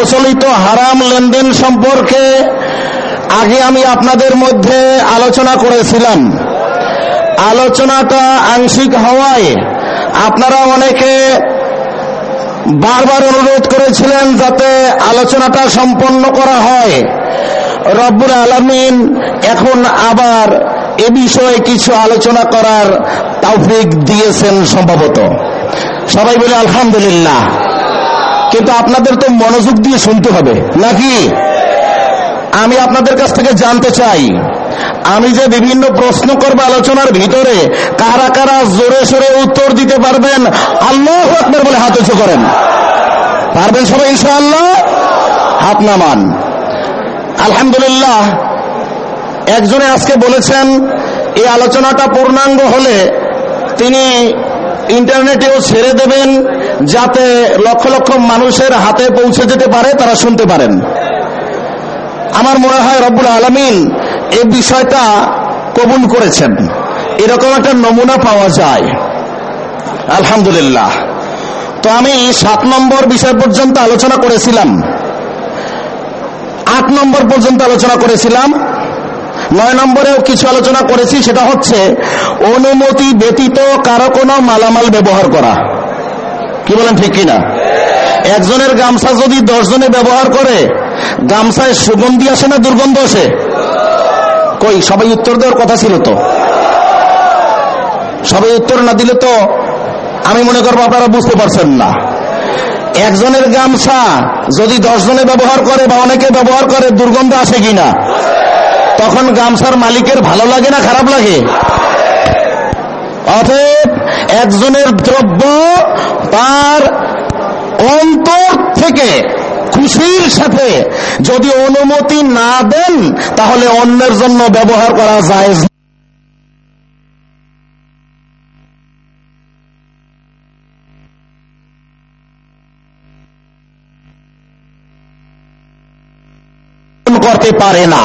প্রচলিত হারাম লেনদেন সম্পর্কে আগে আমি আপনাদের মধ্যে আলোচনা করেছিলাম। আলোচনাটা আংশিক হওয়ায় আপনারা অনেকে বারবার অনুরোধ করেছিলেন যাতে আলোচনাটা সম্পন্ন করা হয়। রব্বুর আলমিন এখন আবার এ বিষয়ে কিছু আলোচনা করার তৌফিক দিয়েছেন সম্ভবত। সবাই বলে আলহামদুলিল্লাহ। কিন্তু আপনাদের তো মনোযোগ দিয়ে শুনতে হবে, নাকি? আমি আপনাদের কাছ থেকে জানতে চাই, আমি যে বিভিন্ন প্রশ্ন করব আলোচনার ভিতরে, কারা কারা জোরে সোরে উত্তর দিতে পারবেন, আল্লাহ আপনার বলে হাত উঁচু করেন। পারবেন সবাই, ইনশাআল্লাহ? হাত নামান। আলহামদুলিল্লাহ, একজনে আজকে বলেছেন, এই আলোচনাটা পূর্ণাঙ্গ হলে তিনি ইন্টারনেটেও ছেড়ে দেবেন যাতে লক্ষ লক্ষ মানুষের হাতে পৌঁছে যেতে পারে, তারা শুনতে পারেন। আমার মনে হয় রব্বুল আলমিন এই বিষয়টা কবুল করেছেন। এরকম একটা নমুনা পাওয়া যায়। আলহামদুলিল্লাহ। তো আমি সাত নম্বর বিষয় পর্যন্ত আলোচনা করেছিলাম। আট নম্বর পর্যন্ত আলোচনা করেছিলাম। নয় নম্বরেও কিছু আলোচনা করেছি, সেটা হচ্ছে অনুমতি ব্যতীত কারও কোনো মালামাল ব্যবহার করা। কি বলেন ঠিক কিনা? একজনের গামছা যদি দশজনে ব্যবহার করে, গামছায় সুগন্ধি আসে না দুর্গন্ধ আসে? কই, সবাই উত্তর দেওয়ার কথা ছিল তো। সবাই উত্তর না দিলে তো আমি মনে করব আপনারা বুঝতে পারছেন না। একজনের গামছা যদি দশজনে ব্যবহার করে বা অনেকে ব্যবহার করে, দুর্গন্ধ আসে কিনা? তখন গামছার মালিকের ভালো লাগে না খারাপ লাগে? অতএব একজনের দ্রব্য তার অন্তর থেকে খুশির সাথে যদি অনুমতি না দেন, তাহলে অন্যের জন্য ব্যবহার করা যায় করতে পারে না।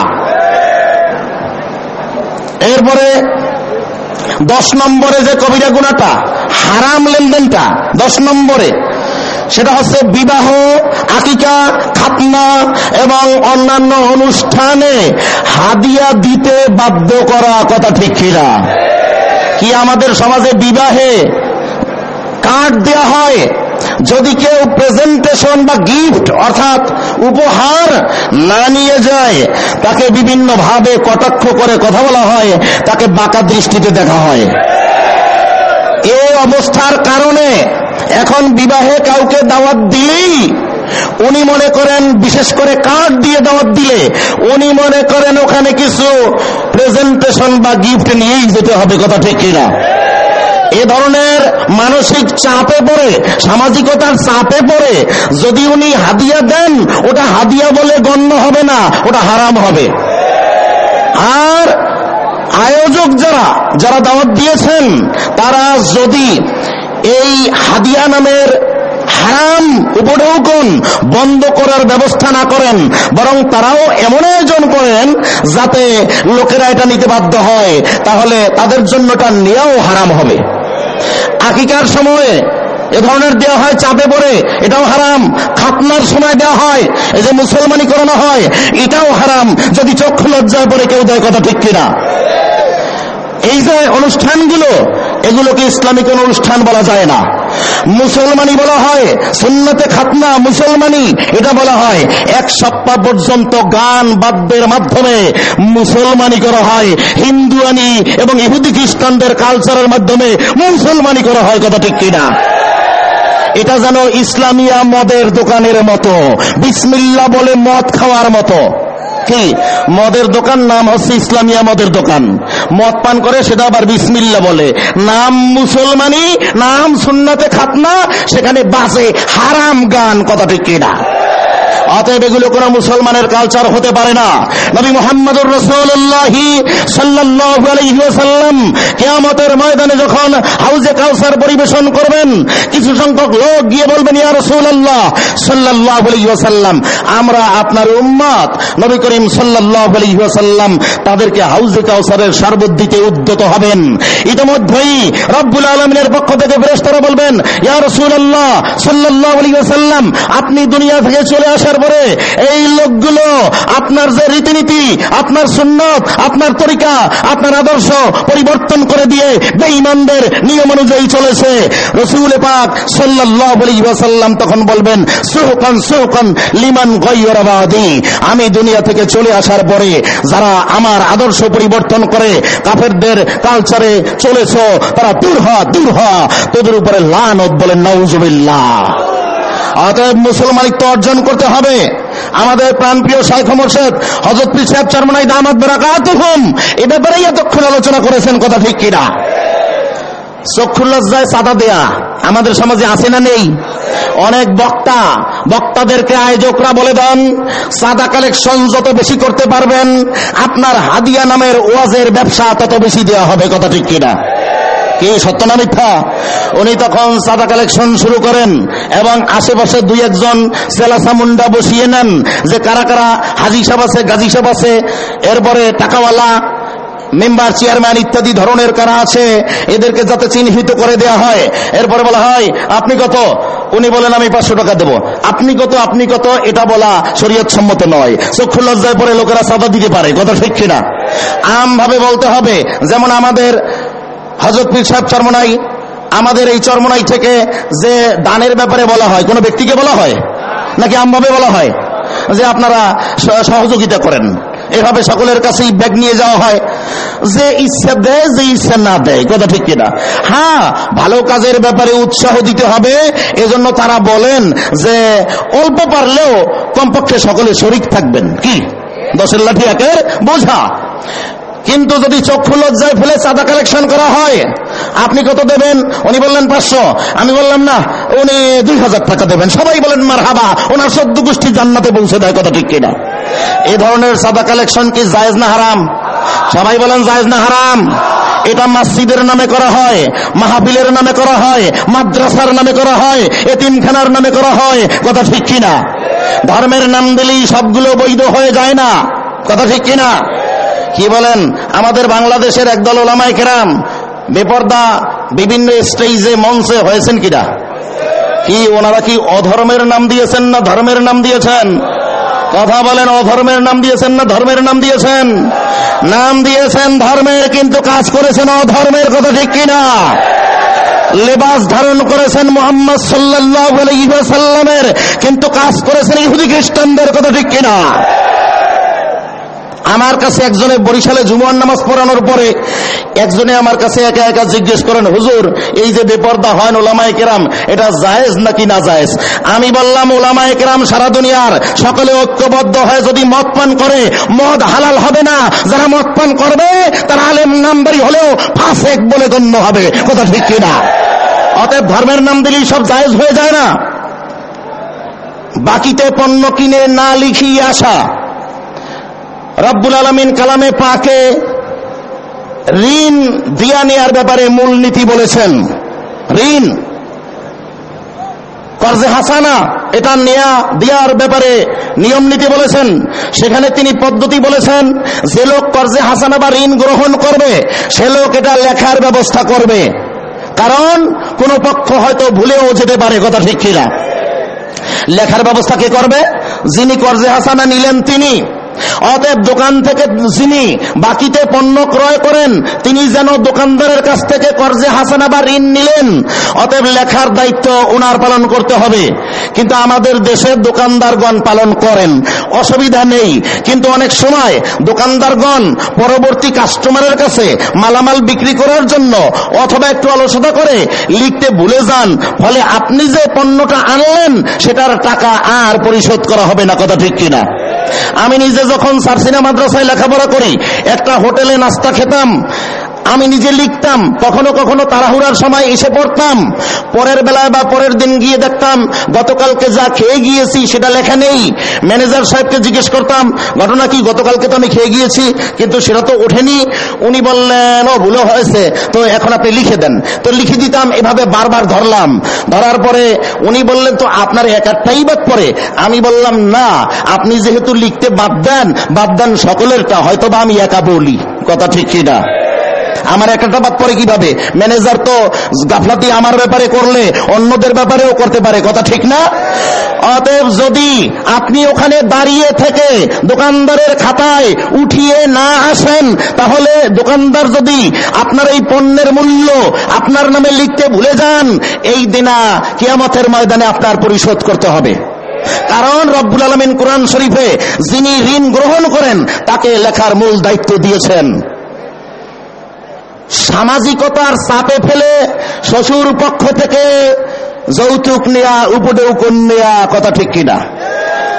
এরপরে দশ নম্বরে যে কবিরা গুণাটা, হারাম লেনদেনটা, দশ নম্বরে, সেটা হচ্ছে বিবাহ, আকিকা, খাতনা এবং অন্যান্য অনুষ্ঠানে হাদিয়া দিতে বাধ্য করা কথা ঠিক কিনা? কি আমাদের সমাজে বিবাহে কাঠ দেওয়া হয়? যদি কেউ প্রেজেন্টেশন বা গিফট অর্থাৎ উপহার না নিয়ে যায়, তাকে বিভিন্ন ভাবে কটাক্ষ করে কথা বলা হয়, তাকে বাঁকা দৃষ্টিতে দেখা হয়। এই অবস্থার কারণে এখন বিবাহে কাউকে দাওয়াত দিলেই উনি মনে করেন, বিশেষ করে কার্ড দিয়ে দাওয়াত দিলে, উনি মনে করেন ওখানে কিছু প্রেজেন্টেশন বা গিফট নিয়েই যেতে হবে, কথা ঠিক কিনা? এ ধরনের মানসিক চাপে পড়ে, সামাজিকতার চাপে পড়ে, যদি উনি হাদিয়া দেন, ওটা হাদিয়া বলে গণ্য হবে না, ওটা হারাম হবে। আর আয়োজক যারা যারা দাওয়াত দিয়েছেন, তারা যদি এই হাদিয়া নামের হারাম উপঢৌকন বন্ধ করার ব্যবস্থা না করেন, বরং তারাও এমন আয়োজন করেন যাতে লোকেরা এটা নিতে বাধ্য হয়, তাহলে তাদের জন্য এটা নেওয়াও হারাম হবে। আকিকার সময়ে এ ধরনের দেওয়া হয়, চাপে পড়ে। এটাও হারাম। খাতনার সময় দেওয়া হয়, এই যে মুসলমানি করানো হয়, এটাও হারাম। যদি চক্ষু লজ্জায় পড়ে, কেউ দেয় কথা ঠিক কিনা? এই যে অনুষ্ঠানগুলো, এগুলোকে ইসলামিক অনুষ্ঠান বলা যায় না। মুসলমানি বলা হয়, সুন্নতে খাতনা মুসলমানি, এটা বলা হয়। এক সপ্তাহ পর্যন্ত গান বাদ্যের মাধ্যমে মুসলমানি করা হয়, হিন্দুয়ানি এবং ইহুদি খ্রিস্টানদের কালচারের মাধ্যমে মুসলমানি করা হয়, কথা ঠিক কিনা? এটা যেন ইসলামিয়া মদের দোকানের মতো বিসমিল্লা বলে মদ খাওয়ার মতো। কি মদের দোকান নাম হচ্ছে ইসলামিয়া মদের দোকান। মদ পান করে সেটা আবার বিসমিল্লা বলে। নাম মুসলমানি, নাম সুন্নাতে খাতনা, সেখানে বাসে হারাম গান, কথা ঠিক কিনা অতএব এগুলো কোন মুসলমানের কালচার হতে পারে না। নবী মোহাম্মদুর রসুল্লাহি সাল্লাম কেয়ামতের ময়দানে যখন হাউজে কাউসার পরিবেশন করবেন, কিছু সংখ্যক লোক গিয়ে বলবেন, ইয়া রসুল্লাহ সাল্লাহ আলহিহাসাল্লাম আমরা আপনার উম্মাদ। নবী করিম সাল্লাহ আলহিহাসাল্লাম তাদেরকে হাউজে কাউসারের শরবত দিতে উদ্যত হবেন। ইতিমধ্যেই রব্বুল আলমিনের পক্ষ থেকে ফেরেশতারা বলবেন, ইয়া রসুল্লাহ সাল্লাহ আলহিহাসাল্লাম আপনি দুনিয়া থেকে চলে আসেন আসার পরে এই লোকগুলো, আপনার যে রীতিনীতি, আপনার সুন্নত, আপনার তরিকা, আপনার আদর্শ পরিবর্তন করে দিয়ে বেঈমানদের নিয়ম অনুযায়ী চলেছে। রসুল পাক ওয়াসাল্লাম তখন বলবেন, সুহকান সুহকান লিমান গায়রাবাদি আমি দুনিয়া থেকে চলে আসার পরে যারা আমার আদর্শ পরিবর্তন করে, কাফেরদের কালচারে চলেছ, তারা দূর হ দূর হ তোদের উপরে লানত বলেন নাউজুবিল্লাহ। অতএব মুসলমানিত্ব অর্জন করতে হবে। আমাদের প্রাণপ্রিয় শাইখ মোর্শেদ হজরত সাহেব চরমনাই দামাত বেরাকাত হুম এ ব্যাপারেই এতক্ষণ আলোচনা করেছেন, কথা ঠিক কিনা? চক্ষুল্লজ্জায় চাঁদা দেয়া, আমাদের সমাজে আছে না নেই? অনেক বক্তা, বক্তাদেরকে আয়োজকরা বলে দেন, সাদা কালেকশন যত বেশি করতে পারবেন, আপনার হাদিয়া নামের ওয়াজের ব্যবসা তত বেশি দেওয়া হবে, কথা ঠিক কিনা? কি সত্য না মিথ্যা? উনি তখন সাদা কালেকশন শুরু করেন এবং আশেপাশে দুই একজন সেলাসা মুন্ডা বসিয়ে নেন যে কারা কারা হাজি সাহেব আছে, গাজী সাহেব আছে, এরপরে টাকাওয়ালা, মেম্বার, চেয়ারম্যান ইত্যাদি ধরনের কারা আছে, এদেরকে যাতে চিহ্নিত করে দেয়া হয়। এরপরে বলা হয়, আপনি কত? উনি বলেন, আমি পাঁচশো টাকা দেব। আপনি কত আপনি কত? এটা বলা শরীয়ত সম্মত নয়। চক্ষু লজ্জায় পরে লোকেরা সাদা দিতে পারে, কথা ঠিক কিনা? আম ভাবে বলতে হবে, যেমন আমাদের হজরত পীর সাহেব চরমনাই, আমাদের এই চরমনাই থেকে যে দানের ব্যাপারে বলা হয়, কোনো ব্যক্তিকে বলা হয়? নাকি আমভাবে বলা হয়? যে আপনারা সহযোগিতা করেন। এভাবে সকলের কাছেই ব্যাগ নিয়ে যাওয়া হয়। যে ইচ্ছা দেয়, যে ইচ্ছা না দেয়, কথা ঠিক কিনা? হ্যাঁ ভালো কাজের ব্যাপারে উৎসাহ দিতে হবে, এজন্য তারা বলেন যে অল্প পারলেও কমপক্ষে সকলে শরিক থাকবেন। কি? দশের লাঠি একের বোঝা। কিন্তু যদি চক্ষু লজ্জায় ফেলে চাঁদা কালেকশন করা হয়, আপনি কত দেবেন? উনি বললেন পাঁচশো। আমি বললাম, না, উনি দুই হাজার টাকা দেবেন। সবাই বলেন মার হাবা ওনার সদ্য গোষ্ঠী জান্নাতে পৌঁছে দেয়, কথা ঠিক কিনা? এই ধরনের চাঁদা কালেকশন কি জায়েজ না হারাম? সবাই বলেন, জায়েজ না হারাম। এটা মসজিদের নামে করা হয়, মাহফিলের নামে করা হয়, মাদ্রাসার নামে করা হয়, এতিমখানার নামে করা হয়, কথা ঠিক কিনা? ধর্মের নাম দিলেই সবগুলো বৈধ হয়ে যায় না, কথা ঠিক কিনা? কি বলেন? আমাদের বাংলাদেশের একদল ওলামাই কেরাম, বেপর্দা বিভিন্ন স্টেজে মঞ্চে হয়েছেন কিনা কি ওনারা কি অধর্মের নাম দিয়েছেন না ধর্মের নাম দিয়েছেন? কথা বলেন, অধর্মের নাম দিয়েছেন না ধর্মের নাম দিয়েছেন? নাম দিয়েছেন ধর্মের, কিন্তু কাজ করেছেন অধর্মের কথা ঠিক কিনা? লেবাস ধারণ করেছেন মোহাম্মদ সাল্লাল্লাহু আলাইহি ওয়াসাল্লামের, কিন্তু কাজ করেছেন ইহুদি খ্রিস্টানদের কথা ঠিক কিনা? আমার কাছে একজনে বরিশালে জুমার নামাজ পড়ানোর পরে একজনে আমার কাছে একা একা জিজ্ঞেস করেন, হুজুর, এই যে বেপর্দা হয় ওলামায় কেরাম, এটা জায়েজ নাকি না জায়েজ? আমি বললাম, ওলামায় কেরাম সারা দুনিয়ার সকলে ঐক্যবদ্ধ হয়ে যদি মদ পান করে, মদ হালাল হবে না। যারা মদ পান করবে, তারা আলেম নামদারি হলেও ফাঁসেক বলে গণ্য হবে। কথা ঠিক কিনা অতএব ধর্মের নাম দিলেই সব জায়েজ হয়ে যায় না। বাকিতে পণ্য কিনে না লিখিয়ে আসা। রব্বুল আলমিন কালামে পাকে ঋণ দিয়া নেয়ার ব্যাপারে মূলনীতি বলেছেন। ঋণ। কর্জে হাসানা এটা নেয়া, দেওয়ার ব্যাপারে নিয়ম নীতি বলেছেন। সেখানে তিনি পদ্ধতি বলেছেন, যে লোক কর্জে হাসানা বা ঋণ গ্রহণ করবে, সে লোক এটা লেখার ব্যবস্থা করবে। কারণ কোন পক্ষ হয়তো ভুলেও যেতে পারে, কথা ঠিক কিনা? লেখার ব্যবস্থা কে করবে? যিনি কর্জে হাসানা নিলেন তিনি। অতএব দোকান থেকে যিনি বাকিতে পণ্য ক্রয় করেন, তিনি যেন দোকানদারের কাছ থেকে কর্জে হাসানা বা ঋণ নিলেন। অতএব লেখার দায়িত্ব ওনার পালন করতে হবে। কিন্তু আমাদের দেশের দোকানদারগণ পালন করেন। অসুবিধা নেই। কিন্তু অনেক সময় দোকানদারগণ পরবর্তী কাস্টমারের কাছে মালামাল বিক্রি করার জন্য অথবা একটু আলোচনা করে লিখতে ভুলে যান। ফলে আপনি যে পণ্যটা আনলেন, সেটার টাকা আর পরিশোধ করা হবে না। কথা ঠিক কিনা? আমি নিজে যখন সারসিনা মাদ্রাসায় লেখাপড়া করি একটা হোটেলে নাস্তা খেতাম আমি নিজে লিখতাম, কখনো কখনো তাড়াহুড়ার সময় এসে পড়তাম। পরের বেলায় বা পরের দিন গিয়ে দেখতাম, গতকালকে যা খেয়ে গিয়েছি সেটা লেখা নেই। ম্যানেজার সাহেবকে জিজ্ঞেস করতাম, ঘটনা কি? গতকালকে তো আমি খেয়ে গিয়েছি, কিন্তু সেটা তো ওঠেনি। উনি বললেন, ও ভুলো হয়েছে। তো এখন আপনি লিখে দেন। তো লিখে দিতাম, এভাবে বারবার ধরলাম। ধরার পরে উনি বললেন, তো আপনার একারটাই বাদ পরে আমি বললাম, না, আপনি যেহেতু লিখতে বাদ দেন বাদ দেন সকলেরটা হয়তো বা আমি একা বলি। কথা ঠিক কিনা? আমার একটা বাদ পরে কীভাবে? ম্যানেজার তো গাফলাতি আমার ব্যাপারে করলে, অন্যদের ব্যাপারেও করতে পারে। কথা ঠিক না? অতএব যদি আপনি ওখানে দাঁড়িয়ে থেকে দোকানদারের খাতায় উঠিয়ে না আসেন, তাহলে দোকানদার যদি আপনার এই পণ্যের মূল্য আপনার নামে লিখতে ভুলে যান, এই দিনা কিয়ামতের ময়দানে আপনার পরিশোধ করতে হবে। কারণ রব্বুল আলমিন কোরআন শরীফে যিনি ঋণ গ্রহণ করেন, তাকে লেখার মূল দায়িত্ব দিয়েছেন। সামাজিকতার চাপে ফেলে শ্বশুর পক্ষ থেকে যৌতুক নেয়া উপদেউকন নেয়া কথা ঠিক কিনা?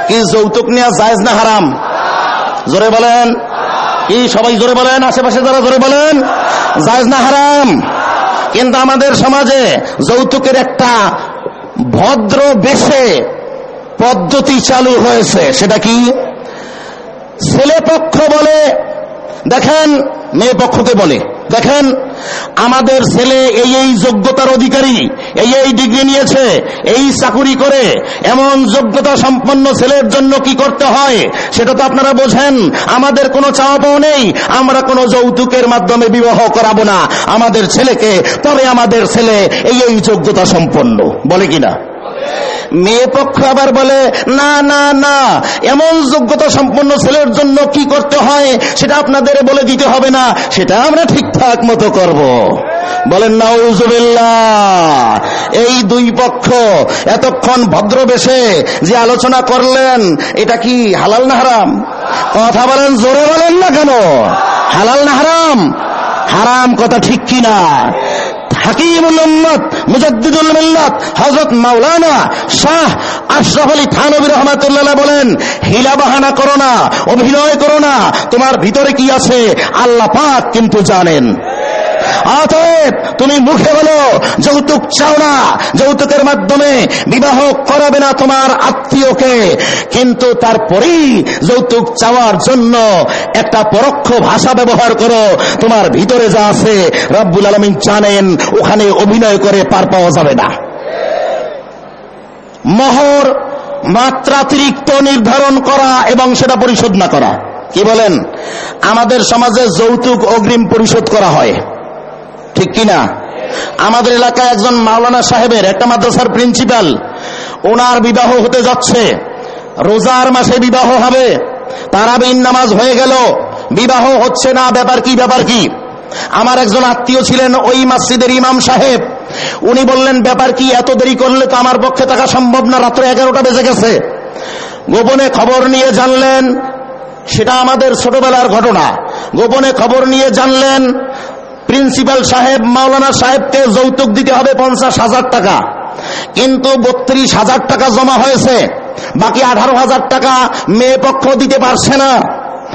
কি যৌতুক নেয়া জায়েজ না হারাম? জোরে বলেন। কি সবাই জোরে বলেন? আশেপাশে যারা জোরে বলেন, জায়েজ না হারাম? কিন্তু আমাদের সমাজে যৌতুকের একটা ভদ্র বেশে পদ্ধতি চালু হয়েছে, সেটা কি? ছেলে পক্ষ বলে, দেখেন, মেয়ে পক্ষকে বলে। দেখেন, আমাদের ছেলে এই এই যোগ্যতার অধিকারী, এই এই ডিগ্রি নিয়েছে, এই চাকুরি করে, এমন যোগ্যতা সম্পন্ন ছেলের জন্য কি করতে হয়, সেটা তো আপনারা বোঝেন। আমাদের কোনো চাওয়া পাওয়া নেই, আমরা কোনো যৌতুকের মাধ্যমে বিবাহ করাবো না। আমাদের ছেলেকে তবে আমাদের ছেলে এই এই যোগ্যতা সম্পন্ন। বলে কিনা? মেয়ে পক্ষ আবার বলে, না না না, এমন যোগ্যতা সম্পন্ন ছেলের জন্য কি করতে হয় সেটা আপনাদের বলে দিতে হবে না, সেটা আমরা ঠিকঠাক মতো করব। বলেন, নাউজুবিল্লাহ, এই দুই পক্ষ এতক্ষণ ভদ্রবেশে যে আলোচনা করলেন, এটা কি হালাল না হারাম? কথা বলেন, জোরে বলেন না কেন? হালাল না হারাম? হারাম কথা ঠিক কিনা? হাকিমুল উম্মত, মুজাদ্দিদুল মিল্লাত, হযরত মাওলানা শাহ আশরাফ আলী থানবী রহমাতুল্লাহ বলেন হিলা বাহানা করো না, অভিনয় করো না, তোমার ভিতরে কি আছে? আল্লাহ পাক কিন্তু জানেন। অতএব তুমি মুখে বলো, যৌতুক চাও না। যৌতুকের মাধ্যমে বিবাহ করাবে না তোমার আত্মীয়কে। কিন্তু তারপরেই যৌতুক চাওয়ার জন্য একটা পরোক্ষ ভাষা ব্যবহার করো। তোমার ভিতরে যা আছে, রব্বুল আলমিন জানেন, ওখানে অভিনয় করে পার পাওয়া যাবে না। মহর মাত্রাতিরিক্ত নির্ধারণ করা এবং সেটা পরিশোধ না করা। কি বলেন? আমাদের সমাজে যৌতুক অগ্রিম পরিশোধ করা হয়। ঠিক কিনা? আমাদের এলাকায় একজন মাওলানা সাহেবের, একটা মাদ্রাসার প্রিন্সিপাল, ওনার বিবাহ হতে যাচ্ছে। রোজার মাসে বিবাহ হবে। তারাবিন নামাজ হয়ে গেল। বিবাহ হচ্ছে না, ব্যাপার কি ব্যাপার কি? আমার একজন আত্মীয় ছিলেন ওই মসজিদের ইমাম সাহেব। উনি বললেন, ব্যাপার কি, এত দেরি করলে তো আমার পক্ষে থাকা সম্ভব না, রাত্রে এগারোটা বেজে গেছে। গোপনে খবর নিয়ে জানলেন, সেটা আমাদের ছোটবেলার ঘটনা। গোপনে খবর নিয়ে জানলেন প্রিন্সিপাল সাহেব, মাওলানা সাহেবকে যৌতুক দিতে হবে পঞ্চাশ হাজার টাকা। কিন্তু বত্রিশ হাজার টাকা জমা হয়েছে। বাকি আঠারো হাজার টাকা মেয়ে পক্ষ দিতে পারছে না।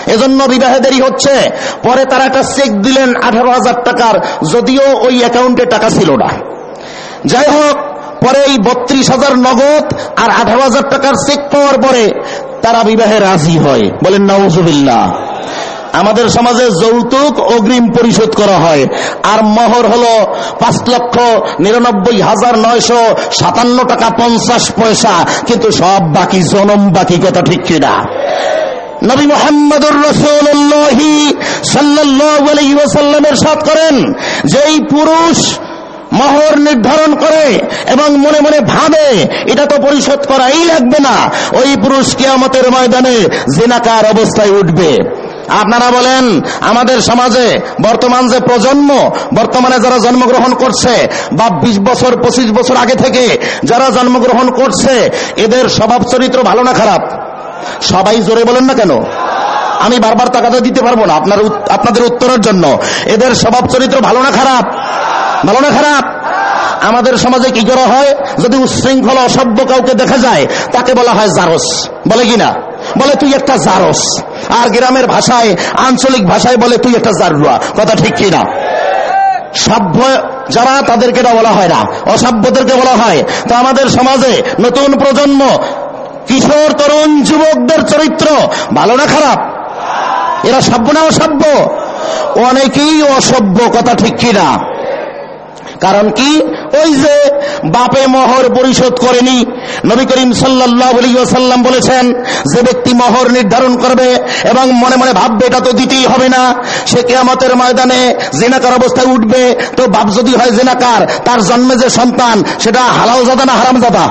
এজন্য বিবাহে দেরি হচ্ছে। পরে তারা একটা চেক দিলেন আঠারো হাজার টাকার, যদিও ওই অ্যাকাউন্টে টাকা ছিল না। যাই হোক, পরে এই বত্রিশ হাজার নগদ আর আঠারো হাজার টাকার চেক পাওয়ার পরে তারা বিবাহে রাজি হয়। বলেন নওয়াজুবিল্লাহ আমাদের সমাজে যৌতুক অগ্রিম পরিশোধ করা হয়। আর মহর হলো পাঁচ লক্ষ নিরানব্বই হাজার নয়শো সাতান্ন টাকা পঞ্চাশ পয়সা। কিন্তু সব বাকি জনম বাকি কথা ঠিক কিনা? নবী মোহাম্মদুর রসুল্লাহি সাল্লামের সাথ করেন, যেই পুরুষ মহর নির্ধারণ করে এবং মনে মনে ভাবে, এটা তো পরিশোধ করাই লাগবে না। ওই পুরুষ কিয়ামতের ময়দানে জেনাকার অবস্থায় উঠবে। আপনারা বলেন, আমাদের সমাজে বর্তমান যে প্রজন্ম, বর্তমানে যারা জন্মগ্রহণ করছে বা বিশ বছর, পঁচিশ বছর আগে থেকে যারা জন্মগ্রহণ করছে, এদের স্বভাব চরিত্র ভালো না খারাপ? সবাই জোরে বলেন না কেন? আমি বারবার টাকাটা দিতে পারব না আপনার আপনাদের উত্তরের জন্য। এদের স্বভাব চরিত্র ভালো না খারাপ? ভালো না খারাপ? আমাদের সমাজে কি করা হয়? যদি উচ্ছৃঙ্খল, অসভ্য কাউকে দেখা যায়, তাকে বলা হয় জারস। বলে কি না? বলে, তুই একটা জারস। আর গ্রামের ভাষায়, আঞ্চলিক ভাষায় বলে তুই একটা জারুয়া। কথা ঠিক কি না সভ্য যারা তাদেরকে এটা বলা হয় না, অসভ্যদেরকে বলা হয়। তো আমাদের সমাজে নতুন প্রজন্ম, কিশোর, তরুণ, যুবকদের চরিত্র ভালো না খারাপ? এরা সভ্য না অসভ্য? অনেকেই অসভ্য, কথা ঠিক কিনা? কারণ কি? ওই যে বাপে মোহর পরিশোধ করেনি। নবী করিম সাল্লাহ বলেছেন, যে ব্যক্তি মোহর নির্ধারণ করবে এবং মনে মনে ভাববে, এটা তো দিতেই হবে না। সে কেয়ামতের ময়দানে জেনাকার অবস্থায় উঠবে। তো বাপ যদি হয় জেনাকার, তার জন্মে যে সন্তান, সেটা হালাও জাদা না হারাম জাদা?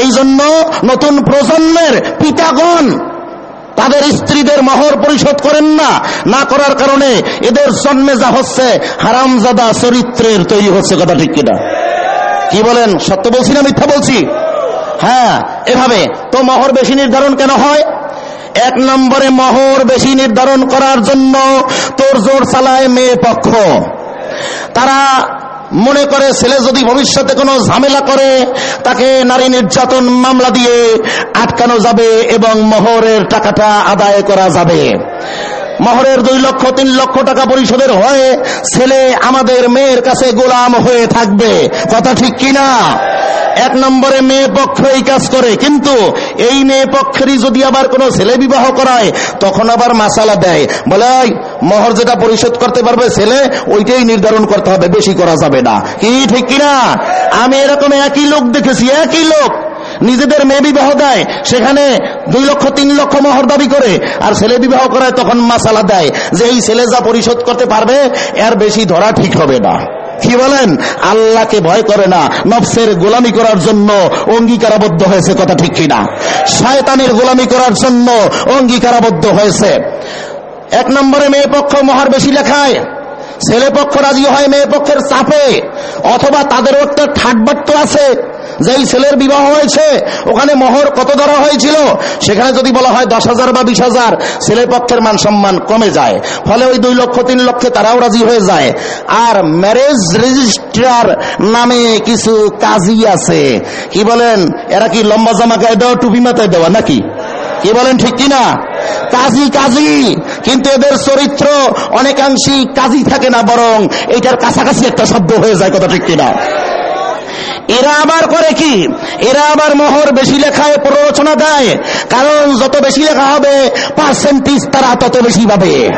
এই জন্য নতুন প্রজন্মের পিতাগণ তাদের স্ত্রীদের মহর পরিশোধ করেন না না করার কারণে এদের জন্মে যা হচ্ছে হারামজাদা চরিত্রের তৈরি হচ্ছে কথা ঠিক কিনা। কি বলেন? সত্য বলছি না মিথ্যা বলছি? হ্যাঁ এভাবে। তো মহর বেশি নির্ধারণ কেন হয়? এক নম্বরে মহর বেশি নির্ধারণ করার জন্য তোর জোর চালায় মেয়ে পক্ষ। তারা মনে করে ছেলে যদি ভবিষ্যতে কোনো ঝামেলা করে, তাকে নারী নির্যাতন মামলা দিয়ে আটকানো যাবে এবং মহরের টাকাটা আদায় করা যাবে। মহরের দুই লক্ষ তিন লক্ষ টাকা পরিশোধের হয়ে ছেলে আমাদের মেয়ের কাছে গোলাম হয়ে থাকবে। কথা ঠিক কিনা? এক নম্বরে মেয়ে পক্ষ এই কাজ করে কিন্তু এই মেয়ে পক্ষেরই যদি আবার কোনো ছেলে বিবাহ করায় তখন আবার মাসালা দেয়। বলে "এই, মহর যেটা পরিশোধ করতে পারবে ছেলে ওইটাই নির্ধারণ করতে হবে বেশি করা যাবে না। কি ঠিক কিনা? আমি এরকম একই লোক দেখেছি একই লোক। নিজেদের মেয়ে বিবাহ দেয়, সেখানে দুই লক্ষ, তিন লক্ষ মহর দাবি করে, আর ছেলে বিবাহ করায় তখন মাসালা দেয় যে এই ছেলে যা পরিশোধ করতে পারবে, এর বেশি ধরা ঠিক হবে না। কি বলেন? আল্লাহকে ভয় করে না, নফসের গোলামি করার জন্য অঙ্গীকারাবদ্ধ হয়েছে কথা ঠিক কিনা? শয়তানের গোলামি করার জন্য অঙ্গীকারাবদ্ধ হয়েছে। এক নম্বরে মেয়ে পক্ষ মহার বেশি লেখায়, ছেলে পক্ষ রাজি হয় মেয়ে পক্ষের চাপে, অথবা তাদের একটা ঠাটবাট্য আছে যে এই ছেলের বিবাহ হয়েছে, ওখানে মোহর কত ধরা হয়েছিল? সেখানে যদি বলা হয় দশ হাজার বা বিশ হাজার ছেলে পক্ষের মান সম্মান কমে যায়। ফলে ওই দুই লক্ষ, তিন লক্ষে তারাও রাজি হয়ে যায়। আর ম্যারেজ রেজিস্ট্রার নামে কিছু কাজী আছে। কি বলেন? এরা কি লম্বা জামা গায়ে দেওয়া, টুপি মাথায় দেওয়া নাকি? কি বলেন, ঠিক কিনা কাজী কাজী! কিন্তু এদের চরিত্র অনেকাংশই কাজী থাকে না, বরং এইটার কাছাকাছি একটা শব্দ হয়ে যায়, কথা ঠিক কিনা এরা আবার করে কি? এরা আবার মোহর বেশি লেখায় প্ররোচনা দেয়। কারণ যত বেশি লেখা হবে পার্সেন্টেজ তারা তত বেশি পাবে।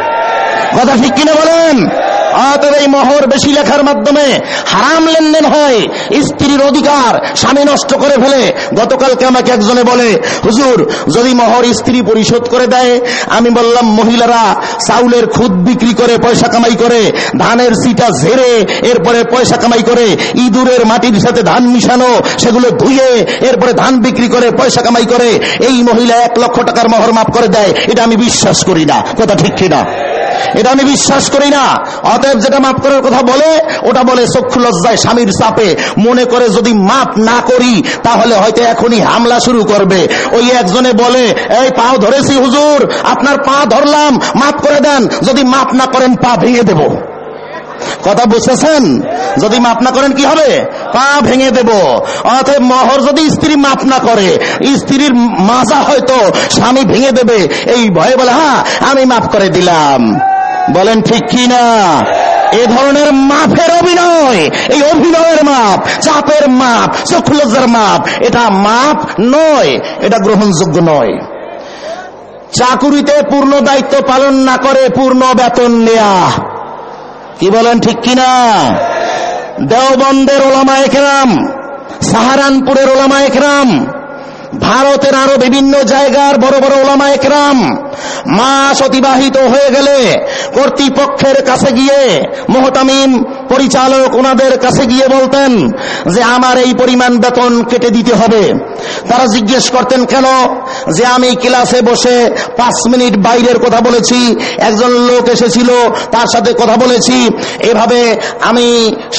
কথা ঠিক কিনা বলেন? অতএব এই মোহর বেশি লেখার মাধ্যমে হারাম লেনদেন হয়, স্ত্রীর অধিকার স্বামী নষ্ট করে ফেলে। গতকালকে আমাকে একজনে বলে, হুজুর, যদি মোহর স্ত্রী পরিশোধ করে দেয়, আমি বললাম, মহিলারা চাউলের খুদ বিক্রি করে, পয়সা কামাই করে, ধানের সিটা ঝেড়ে, এরপরে পয়সা কামাই করে, ইঁদুরের মাটির সাথে ধান মিশানো, সেগুলো ধুয়ে, এরপরে ধান বিক্রি করে, পয়সা কামাই করে, এই মহিলা এক লক্ষ টাকার মোহর মাফ করে দেয়। এটা আমি বিশ্বাস করি না। কথা ঠিক কিনা? এটা আমি বিশ্বাস করি না। অতএব যেটা মাফ করার কথা বলে, ওটা বলে চক্ষু লজ্জায় স্বামীর চাপে। মনে করে যদি মাপ না করি, তাহলে হয়তো এখনই হামলা শুরু করবে। ওই একজনে বলে, এই পাও ধরেছি হুজুর, আপনার পা ধরলাম, মাফ করে দেন। যদি মাপ না করেন, পা ভেঙে দেব। কথা বুঝতেছেন? যদি মাপ না করেন, কি হবে? পা ভেঙে দেব। অতএব মহর যদি স্ত্রী মাপ না করে, স্ত্রীর মাজা হয়তো স্বামী ভেঙে দেবে। এই ভয়ে বলে হ্যাঁ আমি মাফ করে দিলাম। বলেন, ঠিক কি না এ ধরনের মাপের অভিনয়, এই অভিনয়ের মাপ, চাপের মাপ চক্ষুলজ্জার মাপ, এটা মাপ নয়, এটা গ্রহণযোগ্য নয়। চাকুরিতে পূর্ণ দায়িত্ব পালন না করে পূর্ণ বেতন নেয়া। কি বলেন, ঠিক কিনা? দেওবন্দের ওলামা একরাম সাহারানপুরের ওলামা একরাম ভারতের আরও বিভিন্ন জায়গার বড় বড় ওলামা একরাম মাস অতিবাহিত হয়ে গেলে কর্তৃপক্ষের কাছে গিয়ে মোহতামিম পরিচালক ওনাদের কাছে গিয়ে বলতেন যে, আমার এই পরিমাণ বেতন কেটে দিতে হবে। তারা জিজ্ঞেস করতেন, কেন? যে আমি ক্লাসে বসে পাঁচ মিনিট বাইরের কথা বলেছি, একজন লোক এসেছিল, তার সাথে কথা বলেছি। এভাবে আমি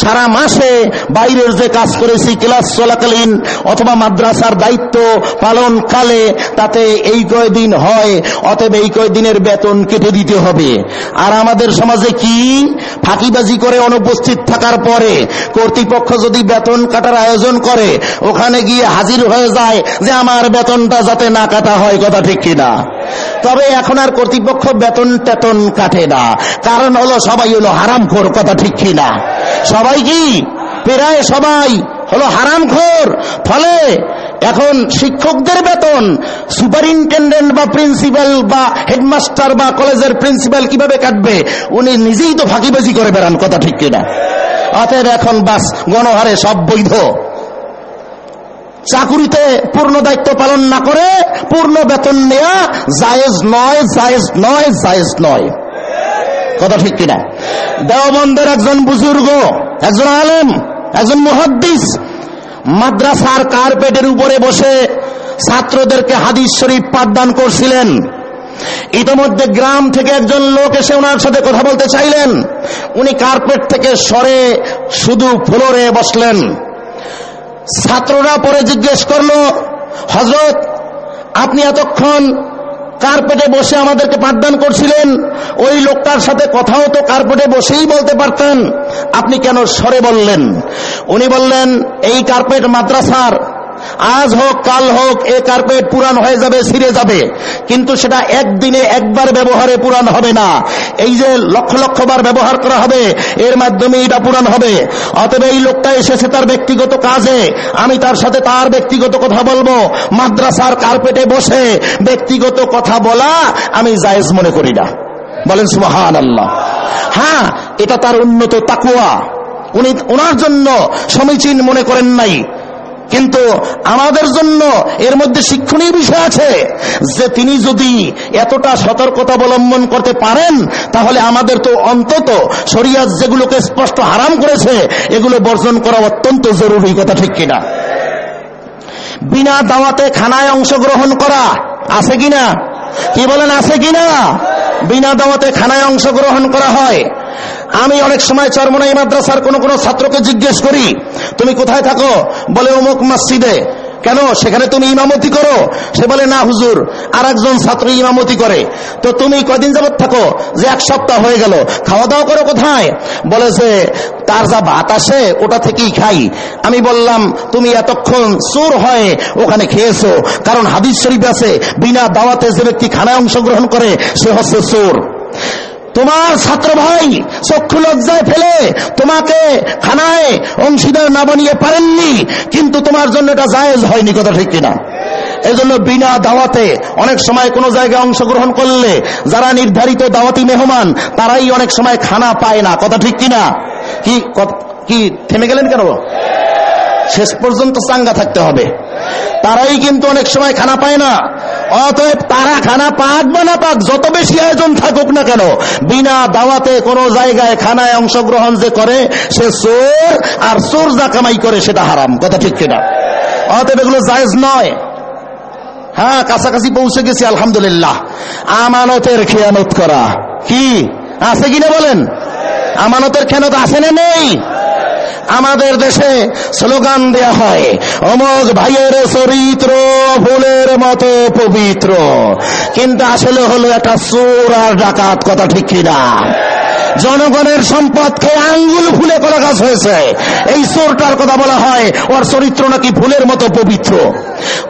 সারা মাসে বাইরের যে কাজ করেছি, ক্লাস চলাকালীন অথবা মাদ্রাসার দায়িত্ব পালন কালে তাতে এই কয়দিন হয়, অতএব এই কয়দিনের বেতন কেটে দিতে হবে। আর আমাদের সমাজে কি? ফাঁকিবাজি করে অনুপস্থিত থাকার পরে কর্তৃপক্ষ যদি বেতন কাটার আয়োজন করে, ওখানে গিয়ে হাজির হয়ে যায় যে আমার বেতনটা যাতে না কাটা হয় কথা ঠিক কিনা? তবে এখন আর কর্তৃপক্ষ বেতন টেতন কাটে না। কারণ হলো সবাই হলো হারামখোর, কথা ঠিক কিনা? সবাই কি? প্রায় সবাই হলো হারামখোর। ফলে এখন শিক্ষকদের বেতন, সুপারিনটেন্ডেন্ট বা প্রিন্সিপাল বা হেডমাস্টার বা কলেজের প্রিন্সিপাল কীভাবে কাটবে? উনি নিজেই তো ফাঁকিবাজি করে বেড়ান, কথা ঠিক কিনা? অতএব এখন বাস, গণহারে সব বৈধ। চাকুরিতে পূর্ণ দায়িত্ব পালন না করে পূর্ণ বেতন নেয়া জায়েজ নয় জায়েজ নয় জায়েজ নয়। কথা ঠিক কিনা? দেওবন্দের একজন বুজুর্গ, একজন আলেম, একজন মুহাদ্দিস মাদ্রাসার কার্পেটের উপরে বসে ছাত্রদেরকে হাদিস শরীফ পাঠদান করছিলেন। ইতোমধ্যে গ্রাম থেকে একজন লোক এসে ওনার সাথে কথা বলতে চাইলেন। উনি কার্পেট থেকে সরে শুধু ফ্লোরে বসলেন। ছাত্ররা পরে জিজ্ঞেস করল হজরত আপনি এতক্ষণ কার্পেটে বসে আমাদেরকে পাঠদান করছিলেন? ওই লোকটার সাথে কথাও তো কার্পেটে বসেই বলতে পারতেন। আপনি কেন সরে বললেন? উনি বললেন, এই কার্পেট মাদ্রাসার আজ হোক, কাল হোক, এ কার্পেট পুরান হয়ে যাবে, ছিঁড়ে যাবে। কিন্তু সেটা একদিনে একবার ব্যবহারে পুরান হবে না। এই যে লক্ষ লক্ষ বার ব্যবহার করা হবে, এর মাধ্যমে এটা পুরান হবে। অতএব এই লোকটা এসেছে তার ব্যক্তিগত কাজে। আমি তার সাথে তার ব্যক্তিগত কথা বলব। মাদ্রাসার কার্পেটে বসে ব্যক্তিগত কথা বলা আমি জায়েজ মনে করি না। বলেন সুহান আল্লাহ হ্যাঁ এটা তার উন্নত তাকুয়া। উনি ওনার জন্য সমীচীন মনে করেন নাই। কিন্তু আমাদের জন্য এর মধ্যে শিক্ষণীয় বিষয় আছে যে তিনি যদি এতটা সতর্কতা অবলম্বন করতে পারেন, তাহলে আমাদের তো অন্তত শরিয়াত যেগুলোকে স্পষ্ট হারাম করেছে, এগুলো বর্জন করা অত্যন্ত জরুরি, কথা ঠিক কিনা? বিনা দাওয়াতে খানায় অংশগ্রহণ করা আছে কিনা? কি বলেন, আছে কিনা? বিনা দাওয়াতে খানায় অংশগ্রহণ করা হয়। আমি অনেক সময় চরমনাই মাদ্রাসার কোন কোন ছাত্রকে জিজ্ঞেস করি, তুমি কোথায় থাকো? বলে, অমুক মসজিদে। কেন? সেখানে তুমি ইমামতি করো? সে বলে, না, হুজুর আর একজন ছাত্র ইমামতি করে। তো তুমি কয়দিন যাবৎ থাকো? যে এক সপ্তাহ হয়ে গেল। খাওয়া দাওয়া করো কোথায়? বলে যে, তার যা ভাত আসে, ওটা থেকেই খাই। আমি বললাম, তুমি এতক্ষণ চোর হয়ে ওখানে খেয়েছো। কারণ হাদিস শরীফ আছে, বিনা দাওয়াতে যে ব্যক্তি খানায় অংশগ্রহণ করে, সে হচ্ছে চোর। তোমার ছাত্র ভাই চক্ষু লজ্জায় ফেলে তোমাকে খানায় অংশীদার না বানিয়ে পারেননি, কিন্তু তোমার জন্য এটা জায়েজ হয়নি, কথা ঠিক কিনা? এই জন্য বিনা দাওয়াতে অনেক সময় কোনো জায়গায় অংশগ্রহণ করলে যারা নির্ধারিত দাওয়াতি মেহমান, তারাই অনেক সময় খানা পায় না, কথা ঠিক কিনা? কি কি থেমে গেলেন কেন? শেষ পর্যন্ত চাঙ্গা থাকতে হবে। তারাই কিন্তু অনেক সময় খানা পায় না। অতএব তারা খানা পাক বা না পাক, যত বেশি আয়োজন থাকুক না কেন, বিনা দাওয়াতে কোন জায়গায় খানায় অংশগ্রহণ যে করে, সে চোর আর চোর যা কামাই করে সেটা হারাম। কথা ঠিক কিনা? অতএব এগুলো জায়জ নয়। হ্যাঁ কাছাকাছি পৌঁছে গেছি, আলহামদুলিল্লাহ। আমানতের খেয়ানত করা। কি? আছে কিনা বলেন? আমানতের খেয়ানত আছে না নেই? আমাদের দেশে স্লোগান দেয়া হয় অমক ভাইয়ের চরিত্র ফুলের মতো পবিত্র। কিন্তু আসলে হলো একটা চোর আর ডাকাত কথা ঠিক কিনা? জনগণের সম্পদ খেয়ে আঙ্গুল ফুলে কলা গাছ হয়েছে। এই চোরটার কথা বলা হয়, ওর চরিত্র নাকি ফুলের মতো পবিত্র।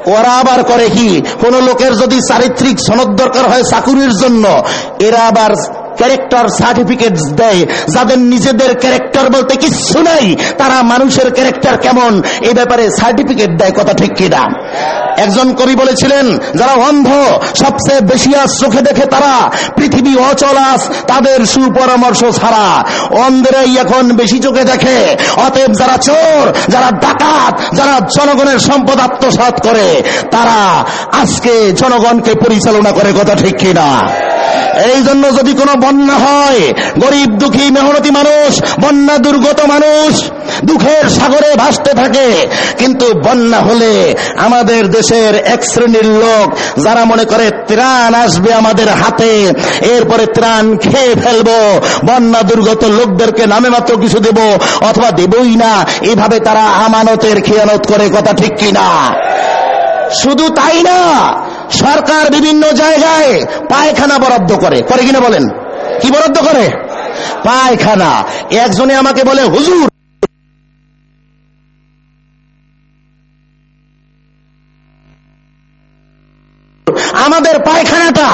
ওরা আবার করে কি, কোন লোকের যদি চারিত্রিক সনদ দরকার হয় চাকুরির জন্য, এরা আবার ক্যারেক্টার সার্টিফিকেট দেয়। যাদের নিজেদের ক্যারেক্টার বলতে কিচ্ছু নাই, তারা মানুষের ক্যারেক্টার কেমন? এই ব্যাপারে সার্টিফিকেট দেয়, কথা ঠিক কিনা? একজন কবি বলেছিলেন, যারা অন্ধ, সবচেয়ে বেশি আজ চোখে দেখে তারা পৃথিবী অচল আস, তাদের সুপরামর্শ ছাড়া। অন্ধেরাই এখন বেশি চোখে দেখে, অতএব যারা চোর, যারা ডাকাত, যারা জনগণের সম্পদ আত্মসাত করে, তারা আজকে জনগণকে পরিচালনা করে, কথা ঠিক কিনা? এই জন্য যদি কোনো বন্যা হয়, গরিব, দুঃখী, মেহনতি মানুষ, বন্যা দুর্গত মানুষ দুঃখের সাগরে ভাসতে থাকে। কিন্তু বন্যা হলে আমাদের দেশের এক শ্রেণির লোক, যারা মনে করে ত্রাণ আসবে আমাদের হাতে, এরপরে ত্রাণ খেয়ে ফেলব, বন্যা দুর্গত লোকদেরকে নামে মাত্র কিছু দেব, অথবা দেবই না। এভাবে তারা আমানতের খেয়ানত করে, কথা ঠিক কিনা? শুধু তাই না সরকার বিভিন্ন জায়গায় পায়খানা বরাদ্দ করে। করে কিনা বলেন? কি বরাদ্দ করে? পায়খানা। একজনে আমাকে বলে, হুজুর আমাদের পায়খানাটা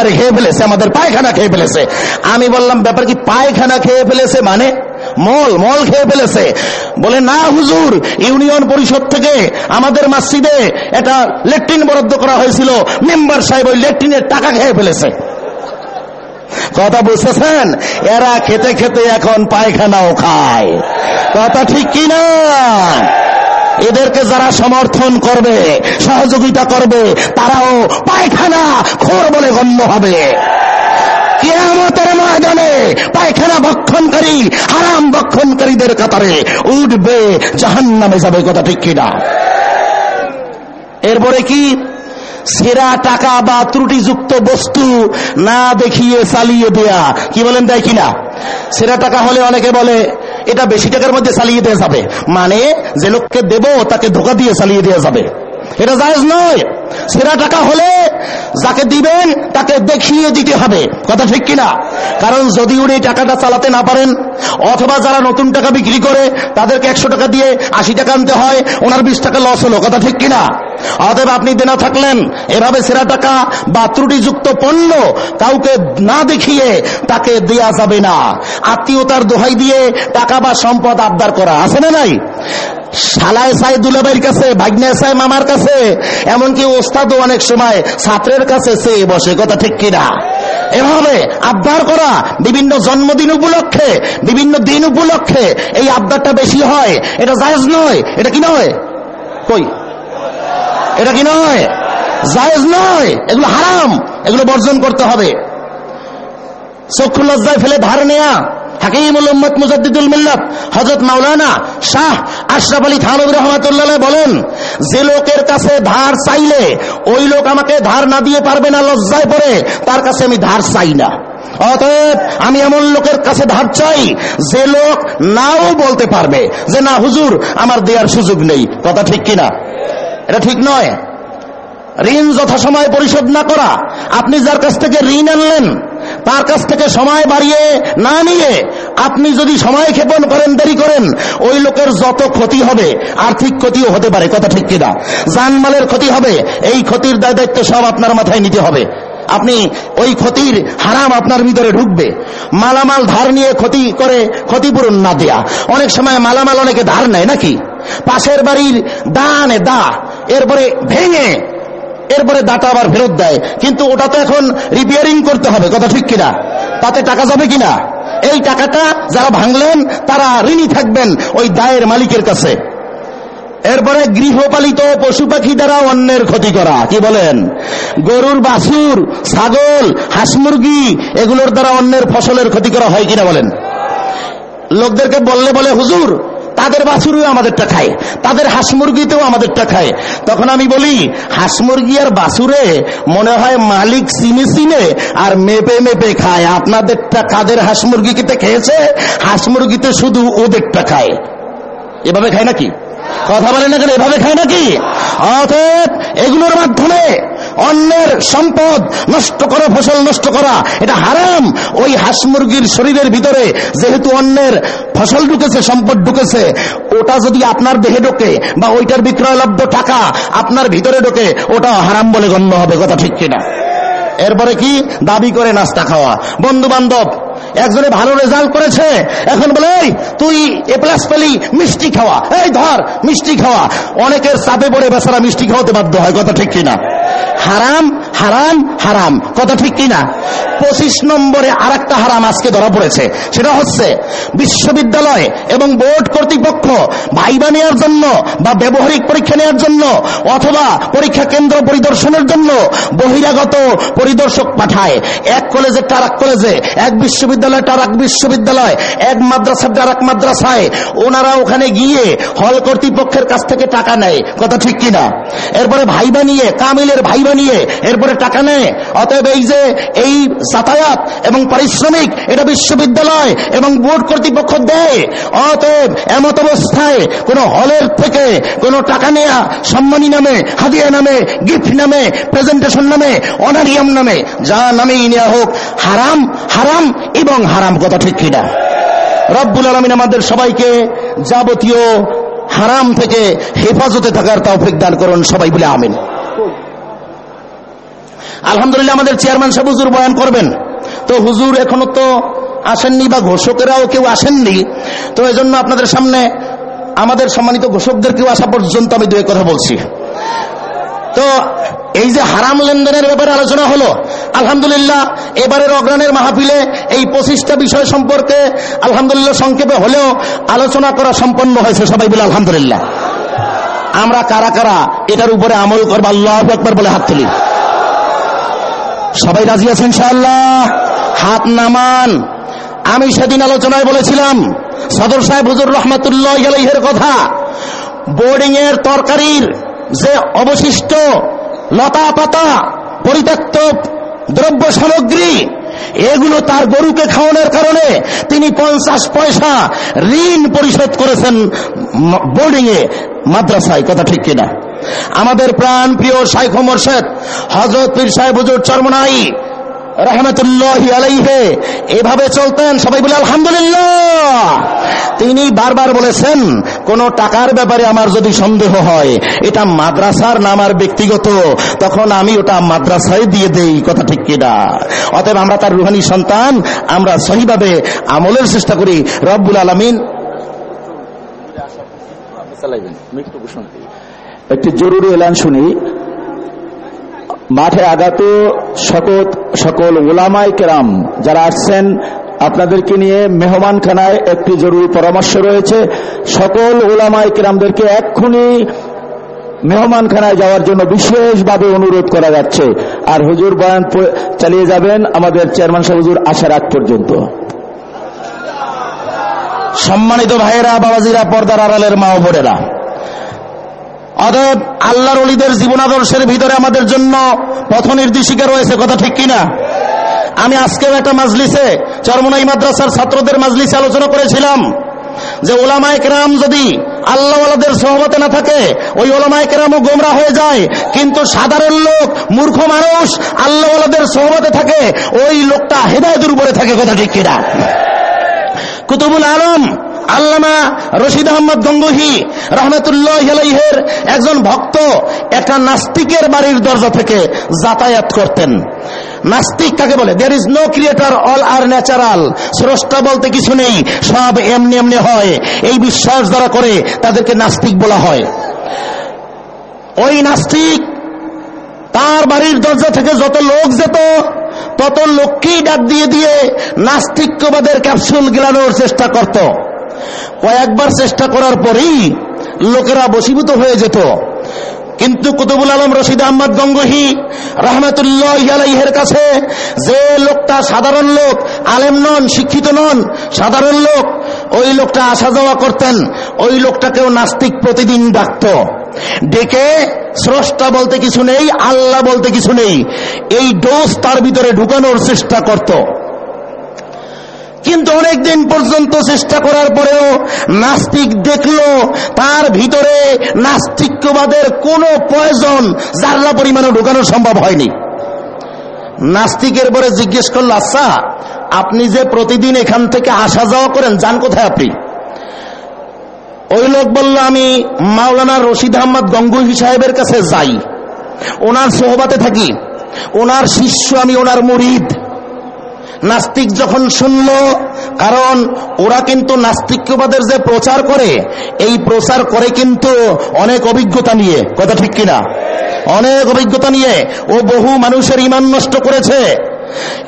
অমুক খেয়ে ফেলেছে, আমাদের পায়খানা খেয়ে ফেলেছে। আমি বললাম, ব্যাপার কি পায়খানা খেয়ে ফেলেছে মানে? মল মল খেয়ে ফেলেছে। বলে, না হুজুর, ইউনিয়ন পরিষদ থেকে আমাদের মসজিদে একটা লেট্রিন বরাদ্দ করা হয়েছিল। মেম্বার সাহেব ওই লেট্রিনের টাকা খেয়ে ফেলেছে। কথা বুঝতেছেন এরা খেতে খেতে এখন পায়খানাও খায়। কথা ঠিক কিনা? এদেরকে যারা সমর্থন করবে, সহযোগিতা করবে, তারাও পায়খানা খোর বলে গণ্য হবে। কেয়ামতের ময়দানে পায়খানা ভক্ষণকারী, হারাম ভক্ষণকারীদের কাতারে উঠবে জাহান নামে যাবে, কথা ঠিক কিনা? এরপরে কি? সেরা টাকা বা ত্রুটিযুক্ত বস্তু না দেখিয়ে চালিয়ে দেয়া, কি বলেন দেয় কিনা? সেরা টাকা হলে অনেকে বলে এটা বেশি টাকার মধ্যে চালিয়ে দেওয়া যাবে। মানে যে লোককে দেব, তাকে ধোকা দিয়ে চালিয়ে দেওয়া যাবে। এটা জায়েজ নয়। সেরা টাকা হলে যাকে দিবেন, তাকে দেখিয়ে দিতে হবে। কথা ঠিক কিনা? কারণ যদি উনি টাকাটা চালাতে না পারেন, অথবা যারা নতুন টাকা বিক্রি করে, তাদেরকে একশো টাকা দিয়ে আশি টাকা আনতে হয়, ওনার বিশ টাকা লস হলো। কথা ঠিক কিনা? অতএব আপনি দেনা থাকলেন। এভাবে সেরা টাকা বা ত্রুটিযুক্ত পণ্য কাউকে না দেখিয়ে তাকে দেয়া যাবে না। আত্মীয়তার দোহাই দিয়ে টাকা বা সম্পদ আবদার করা। আছে না নাই? শালায় সাই দুলাবাইয়ের কাছে, ভাগ্নে সাই মামার কাছে, এমনকি ওস্তাদও অনেক সময় ছাত্রের কাছে সে বসে, কথা ঠিক কিনা? এভাবে আবদার করা বিভিন্ন জন্মদিন উপলক্ষে, বিভিন্ন দিন উপলক্ষে এই আবদারটা বেশি হয়। এটা জায়েজ নয়, এটা কি নয়? কই? এটা কি নয়? জায়েজ নয়, এগুলো হারাম, এগুলো বর্জন করতে হবে। চক্ষু লজ্জায় ফেলে ধার নেয়া। হাকিমুল উম্মত মুজাদ্দিদুল মিল্লাত হযরত মাওলানা শাহ আশরাফ আলী থানবী রহমাতুল্লাহ বলেন, যে লোকের কাছে ধার চাইলে, ওই লোক আমাকে ধার না দিয়ে পারবে না, লজ্জায় পড়ে, তার কাছে আমি ধার চাই না। অতএব আমি এমন লোকের কাছে ধার চাই, যে লোক নাও বলতে পারবে, যে না, হুজুর, আমার দেওয়ার সুযোগ নেই। কথা ঠিক কিনা? এটা ঠিক নয়। ঋণ যথাসময়ে পরিশোধ না করা, আপনি যার কাছ থেকে ঋণ আনলেন তার কাছ থেকে সময় বাড়িয়ে না নিয়ে আপনি যদি সময় ক্ষেপণ করেন, দেরি করেন, ওই লোকের যত ক্ষতি হবে, আর্থিক ক্ষতিও হতে পারে। কথা ঠিক কিনা? জানমালের ক্ষতি হবে, এই ক্ষতির দায় দায়িত্ব সব আপনার মাথায় নিতে হবে। আপনি ওই ক্ষতির হারাম আপনার ভিতরে ঢুকবে। মালামাল ধার নিয়ে ক্ষতি করে, ক্ষতিপূরণ না দেয়া। অনেক সময় মালামাল অনেকে ধার নেয়, নাকি? পাশের বাড়ির দা দানে দা, এরপরে ভেঙে এরপরে দাটা আবার ফেরত দেয়। কিন্তু ওটা তো এখন রিপেয়ারিং করতে হবে, কথা ঠিক কিনা? তাতে টাকা যাবে কিনা? এই টাকাটা যারা ভাঙলেন, তারা ঋণী থাকবেন ওই দায়ের মালিকের কাছে। এরপরে গৃহপালিত পশু পাখি দ্বারা অন্যের ক্ষতি করা, কি বলেন? গরুর বাছুর, ছাগল, হাঁস মুরগি, এগুলোর দ্বারা অন্যের ফসলের ক্ষতি করা হয় কিনা বলেন? লোকদেরকে বললে বলে, হুজুর তাদের বাছুরও আমাদেরটা খায়, তাদের হাঁস মুরগিতেও আমাদেরটা খায়। তখন আমি বলি, হাঁস মুরগি আর বাছুরে মনে হয় মালিক চিনে চিনে আর মেপে মেপে খায়। আপনাদেরটা কাদের হাঁস মুরগিতে খেয়েছে? হাঁস মুরগিতে শুধু ওদেরটা খায়। এভাবে খায় নাকি? কথা বলে না কেন? এভাবে খায় নাকি? অতএব এগুলোর মাধ্যমে অন্যের সম্পদ নষ্ট করা, ফসল নষ্ট করা, এটা হারাম। ওই হাঁস মুরগির শরীরের ভিতরে যেহেতু অন্যের ফসল ঢুকেছে, সম্পদ ঢুকেছে, ওটা যদি আপনার দেহে ঢোকে বা ওইটার বিক্রয়লব্ধ টাকা আপনার ভিতরে ঢোকে, ওটা হারাম বলে গণ্য হবে, কথা ঠিক কিনা? এরপরে কি? দাবি করে নাস্তা খাওয়া। বন্ধু বান্ধব একজনে ভালো রেজাল্ট করেছে, এখন বলে তুই এ প্লাস পেলি, মিষ্টি খাওয়া। এই, ধর, মিষ্টি খাওয়া। অনেকের চাপে পড়ে বেচারা মিষ্টি খাওয়াতে বাধ্য হয়, কথা ঠিক কিনা? হারাম হারাম হারাম। কথা ঠিক কিনা? পঁচিশ নম্বরে আর হারাম আজকে ধরা পড়েছে। সেটা হচ্ছে বিশ্ববিদ্যালয় এবং বোর্ড কর্তৃপক্ষ ভাইবা নেওয়ার জন্য বা ব্যবহারিক পরীক্ষা নেওয়ার জন্য অথবা পরীক্ষা কেন্দ্র পরিদর্শনের জন্য বহিরাগত পরিদর্শক পাঠায়। এক কলেজে তার এক কলেজে, এক বিশ্ববিদ্যালয় তার এক বিশ্ববিদ্যালয়, এক মাদ্রাসার তার এক মাদ্রাসায়। ওনারা ওখানে গিয়ে হল কর্তৃপক্ষের কাছ থেকে টাকা নেয়। কথা ঠিক কিনা? এরপরে ভাইবা নিয়ে, কামিলের ভাইবা নিয়ে এরপরে টাকা নেয়। অতএব এই যে এই যাতায়াত এবং পারিশ্রমিক, এটা বিশ্ববিদ্যালয় এবং বোর্ড কর্তৃপক্ষ দেয়। অতএব এমত অবস্থায় কোন হলের থেকে কোন টাকা নেয়া সম্মানী নামে, হাদিয়া নামে, গিফট নামে প্রেজেন্টেশন নামে অনারিয়াম নামে, যা নামেই নেওয়া হোক, হারাম হারাম এবং হারাম কথা ঠিক কিনা। রব্বুল আলমিন আমাদের সবাইকে যাবতীয় হারাম থেকে হেফাজতে থাকার তৌফিক দান করুন। সবাই বলে আমিন। আলহামদুলিল্লাহ আমাদের চেয়ারম্যান সাহেব হুজুর বয়ান করবেন। তো হুজুর এখনও তো আসেননি বা ঘোষকেরাও কেউ আসেননি। তো এজন্য আপনাদের সামনে আমাদের সম্মানিত ঘোষকদের কেউ আসা পর্যন্ত আমি দু কথা বলছি। তো এই যে হারাম লেনদেনের ব্যাপারে আলোচনা হলো, আলহামদুলিল্লাহ এবারের অগ্রাণের মাহফিলে এই পঁচিশটা বিষয় সম্পর্কে আলহামদুলিল্লাহ সংক্ষেপে হলেও আলোচনা করা সম্পন্ন হয়েছে, সবাই বলে আলহামদুলিল্লাহ। আমরা কারা কারা এটার উপরে আমল করব, আল্লাহ একবার বলে হাত তুলি। সবাই রাজি আছেন ইনশাআল্লাহ? হাত নামান। আমি সেদিন আলোচনায় বলেছিলাম, সদর সাহেব হুজুর রহমতুল্লাহ কথা বোর্ডিং এর তরকারির যে অবশিষ্ট লতা পাতা পরিত্যক্ত দ্রব্য সামগ্রী এগুলো তার গরুকে খাওয়ানোর কারণে তিনি পঞ্চাশ পয়সা ঋণ পরিশোধ করেছেন বোর্ডিং এ মাদ্রাসায়, কথা ঠিক কিনা। আমাদের প্রাণ প্রিয় শাইখ মোর্শেদ হজরত পীর সাহেব হুজুর চরমনাই রহমতুল্লাহ আলাইহে, এভাবে চলতেন, সবাই বলে, আলহামদুলিল্লাহ। তিনি বারবার বলেছেন, কোন টাকার ব্যাপারে আমার যদি সন্দেহ হয়, এটা মাদ্রাসার নাম আর ব্যক্তিগত, তখন আমি ওটা মাদ্রাসায় দিয়ে দেই। কথা ঠিক কিনা অতএব আমরা তার রুহানি সন্তান, আমরা সহিভাবে আমলের চেষ্টা করি। রব্বুল আলমিন একটি জরুরি এলান শুনি। মাঠে আগাত সকল সকল ওলামাই কেরাম যারা আসছেন, আপনাদেরকে নিয়ে মেহমানখানায় একটি জরুরি পরামর্শ রয়েছে। সকল ওলামাই কেরামদেরকে এক্ষুনি মেহমানখানায় যাওয়ার জন্য বিশেষভাবে অনুরোধ করা যাচ্ছে। আর হুজুর বয়ান চালিয়ে যাবেন আমাদের চেয়ারম্যান সাহেব হুজুর আসার আগ পর্যন্ত। সম্মানিত ভাইয়েরা, বাবাজিরা, পর্দার আড়ালের মা বোনেরা অতএব আল্লাহর অলিদের জীবন আদর্শের ভিতরে আমাদের জন্য পথ নির্দেশিকা রয়েছে, কথা ঠিক কিনা? আমি আজকেও একটা মাজলিসে, চরমনাই মাদ্রাসার ছাত্রদের মাজলিসে আলোচনা করেছিলাম যে ওলামায় কেরাম যদি আল্লাহওয়ালাদের সহমতে না থাকে, ওই ওলামায় কেরামও গোমরা হয়ে যায়। কিন্তু সাধারণ লোক, মূর্খ মানুষ আল্লাহওয়ালাদের সহমতে থাকে, ওই লোকটা হেদায়তের উপরে থাকে, কথা ঠিক কিনা? কুতুবুল আলম আল্লামা রশিদ আহমদ গঙ্গহি রহমতুল্লাহ আলাইহের একজন ভক্ত একটা নাস্তিকের বাড়ির দরজা থেকে যাতায়াত করতেন। নাস্তিক কাকে বলে? There is no creator all are natural স্রষ্টা বলতে কিছু নেই, সব এমনি এমনি হয়। এই বিশ্বাস দ্বারা করে, তাদেরকে নাস্তিক বলা হয়। ওই নাস্তিক তার বাড়ির দরজা থেকে যত লোক যেত, তত লোককেই ডাক দিয়ে দিয়ে নাস্তিক্যবাদের ক্যাপসুল গিলানোর চেষ্টা করত। কয়েকবার চেষ্টা করার পরেই লোকেরা বসীভূত হয়ে যেত। কিন্তু কুতুবুল আলম রশিদ আহমদ গঙ্গহি রহমতুল্লাহ কাছে যে লোকটা সাধারণ লোক, আলেম নন, শিক্ষিত নন, সাধারণ লোক, ওই লোকটা আসা যাওয়া করতেন, ওই লোকটাকেও নাস্তিক প্রতিদিন ডাকত। ডেকে স্রষ্টা বলতে কিছু নেই, আল্লাহ বলতে কিছু নেই। এই ডোজ তার ভিতরে ঢুকানোর চেষ্টা করত। কিন্তু অনেকদিন পর্যন্ত চেষ্টা করার পরেও নাস্তিক দেখল, তার ভিতরে নাস্তিক্যবাদের কোনো প্রয়োজন জারলা পরিমাণে ঢুকানো সম্ভব হয়নি। নাস্তিকের পরে জিজ্ঞেস করল আচ্ছা আপনি যে প্রতিদিন এখান থেকে আসা যাওয়া করেন, যান কোথায় আপনি? ওই লোক বলল, আমি মাওলানা রশিদ আহমদ গঙ্গুহি সাহেবের কাছে যাই। ওনার সোহবাতে থাকি। ওনার শিষ্য আমি, ওনার মুরিদ। নাস্তিক যখন শুনল, কারণ ওরা কিন্তু নাস্তিক্যবাদের যে প্রচার করে, এই প্রচার করে কিন্তু অনেক অভিজ্ঞতা নিয়ে। কথা ঠিক কিনা? অনেক অভিজ্ঞতা নিয়ে। ও বহু মানুষের ইমান নষ্ট করেছে।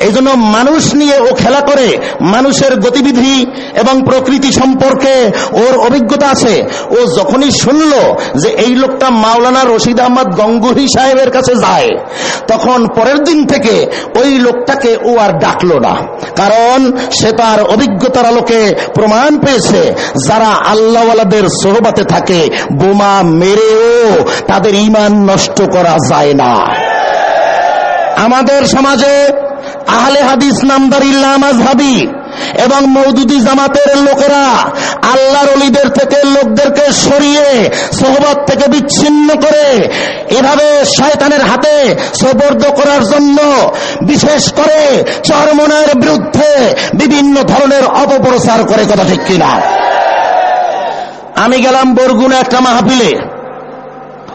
এই জন্য মানুষ নিয়ে ও খেলা করে, মানুষের গতিবিধি এবং প্রকৃতি সম্পর্কে ওর অভিজ্ঞতা আছে। ও যখনই শুনল যে এই লোকটা মাওলানা রশিদ আহমদ গঙ্গুহি সাহেবের কাছে যায়, তখন পরের দিন থেকে ওই লোকটাকে ও আর ডাকলো না। কারণ সে তার অভিজ্ঞতার আলোকে প্রমাণ পেয়েছে, যারা আল্লাহওয়ালাদের সোহবাতে থাকে, বোমা মেরেও তাদের ইমান নষ্ট করা যায় না। আমাদের সমাজে আহলে হাদিস নামদার ইল্লামাজহাবি এবং মৌদুদি জামাতের লোকেরা আল্লাহর অলিদের থেকে লোকদেরকে সরিয়ে, সোহবত থেকে বিচ্ছিন্ন করে এভাবে শয়তানের হাতে সোবর্দ করার জন্য, বিশেষ করে চরমনের বিরুদ্ধে বিভিন্ন ধরনের অপপ্রচার করে কথা ঠিক কিনা। আমি গেলাম বরগুনা একটা মাহফিলে।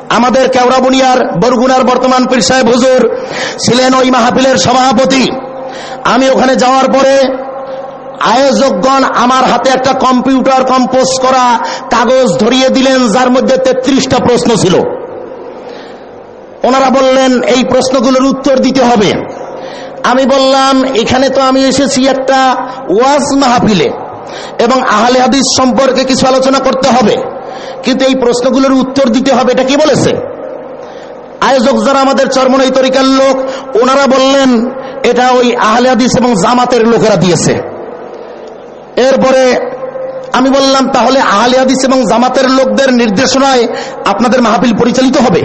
আমাদের কেওড়াবুনিয়ার বরগুনার বর্তমান পীর সাহেব হুজুর ছিলেন ওই মাহফিলের সভাপতি। আমি ওখানে যাওয়ার পরে আয়োজকগণ আমার হাতে একটা কম্পিউটার কম্পোজ করা কাগজ ধরিয়ে দিলেন, যার মধ্যে তেত্রিশটা প্রশ্ন ছিল। ওনারা বললেন, এই প্রশ্নগুলোর উত্তর দিতে হবে। আমি বললাম, এখানে তো আমি এসেছি একটা ওয়াজ মাহফিলে এবং আহলে হাদিস সম্পর্কে কিছু আলোচনা করতে হবে। কিন্তু এই প্রশ্নগুলোর উত্তর দিতে হবে, এটা কি বলেছে? আয়োজক যারা আমাদের চরমনাই তরিকার লোক, ওনারা বললেন, এটা ওই আহলে এবং জামাতের লোকেরা দিয়েছে। এরপরে আমি বললাম, তাহলে আহলে এবং জামাতের লোকদের নির্দেশনায় আপনাদের মাহফিল পরিচালিত হবে।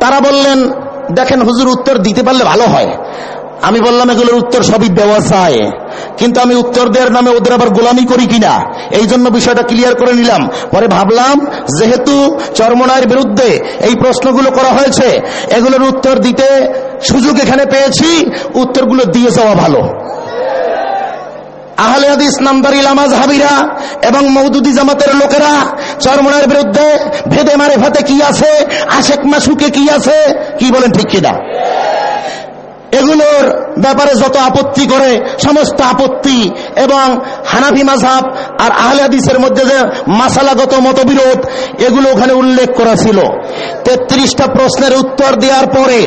তারা বললেন, দেখেন হুজুর, উত্তর দিতে পারলে ভালো হয়। আমি বললাম, এগুলোর উত্তর সবই ব্যবসায় কিন্তু আমি উত্তর দেওয়ার নামে ওদের আবার গোলামি করি কিনা? এই জন্য বিষয়টা ক্লিয়ার করে নিলাম। পরে ভাবলাম, যেহেতু চরমনায়ের বিরুদ্ধে এই প্রশ্নগুলো করা হয়েছে, এগুলোর উত্তর দিতে সুযোগ এখানে পেয়েছি, উত্তরগুলো দিয়ে যাওয়া ভালো। আহলে হাদিস নামদারি লামাজ হাবিরা এবং মৌদুদি জামাতের লোকেরা চরমনার বিরুদ্ধে ভেদে মারে ফাতে কি আছে, আশেক মাসুকে কি আছে, কি বলেন ঠিক কিনা? এগুলোর ব্যাপারে যত আপত্তি করে, সমস্ত আপত্তি এবং হানাফি মাঝাব আর আহলে হাদিসের মধ্যে যে মাসালাগত মতবিরোধ, এগুলো ওখানে উল্লেখ করা ছিল। তেত্রিশটা প্রশ্নের উত্তর দেওয়ার পরে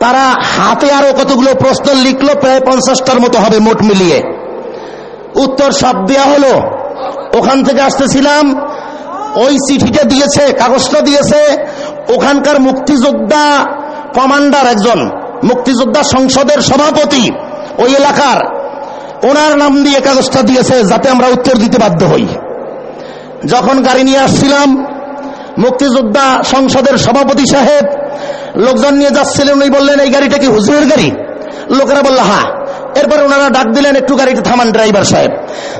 তারা হাতে আরও কতগুলো প্রশ্ন লিখলো, প্রায় পঞ্চাশটার মতো হবে মোট মিলিয়ে। উত্তর সব দেওয়া হলো। ওখান থেকে আসতেছিলাম, ওই চিঠিটা দিয়েছে, কাগজটা দিয়েছে, ওখানকার মুক্তিযোদ্ধা কমান্ডার একজন। মুক্তিযোদ্ধা সংসদের সভাপতি ওই এলাকার। ওনার নাম দিয়ে কাগজটা দিয়েছে যাতে আমরা উত্তর দিতে বাধ্য হই। যখন গাড়ি নিয়ে আসছিলাম, মুক্তিযোদ্ধা সংসদের সভাপতি সাহেব লোকজন নিয়ে যাচ্ছিলেন, উনি বললেন, এই গাড়িটা কি হুজুরের গাড়ি? লোকেরা বলল হ্যাঁ। এরপর ওনারা ডাক দিলেন, একটু গাড়িটা থামান, ড্রাইভার সাহেব।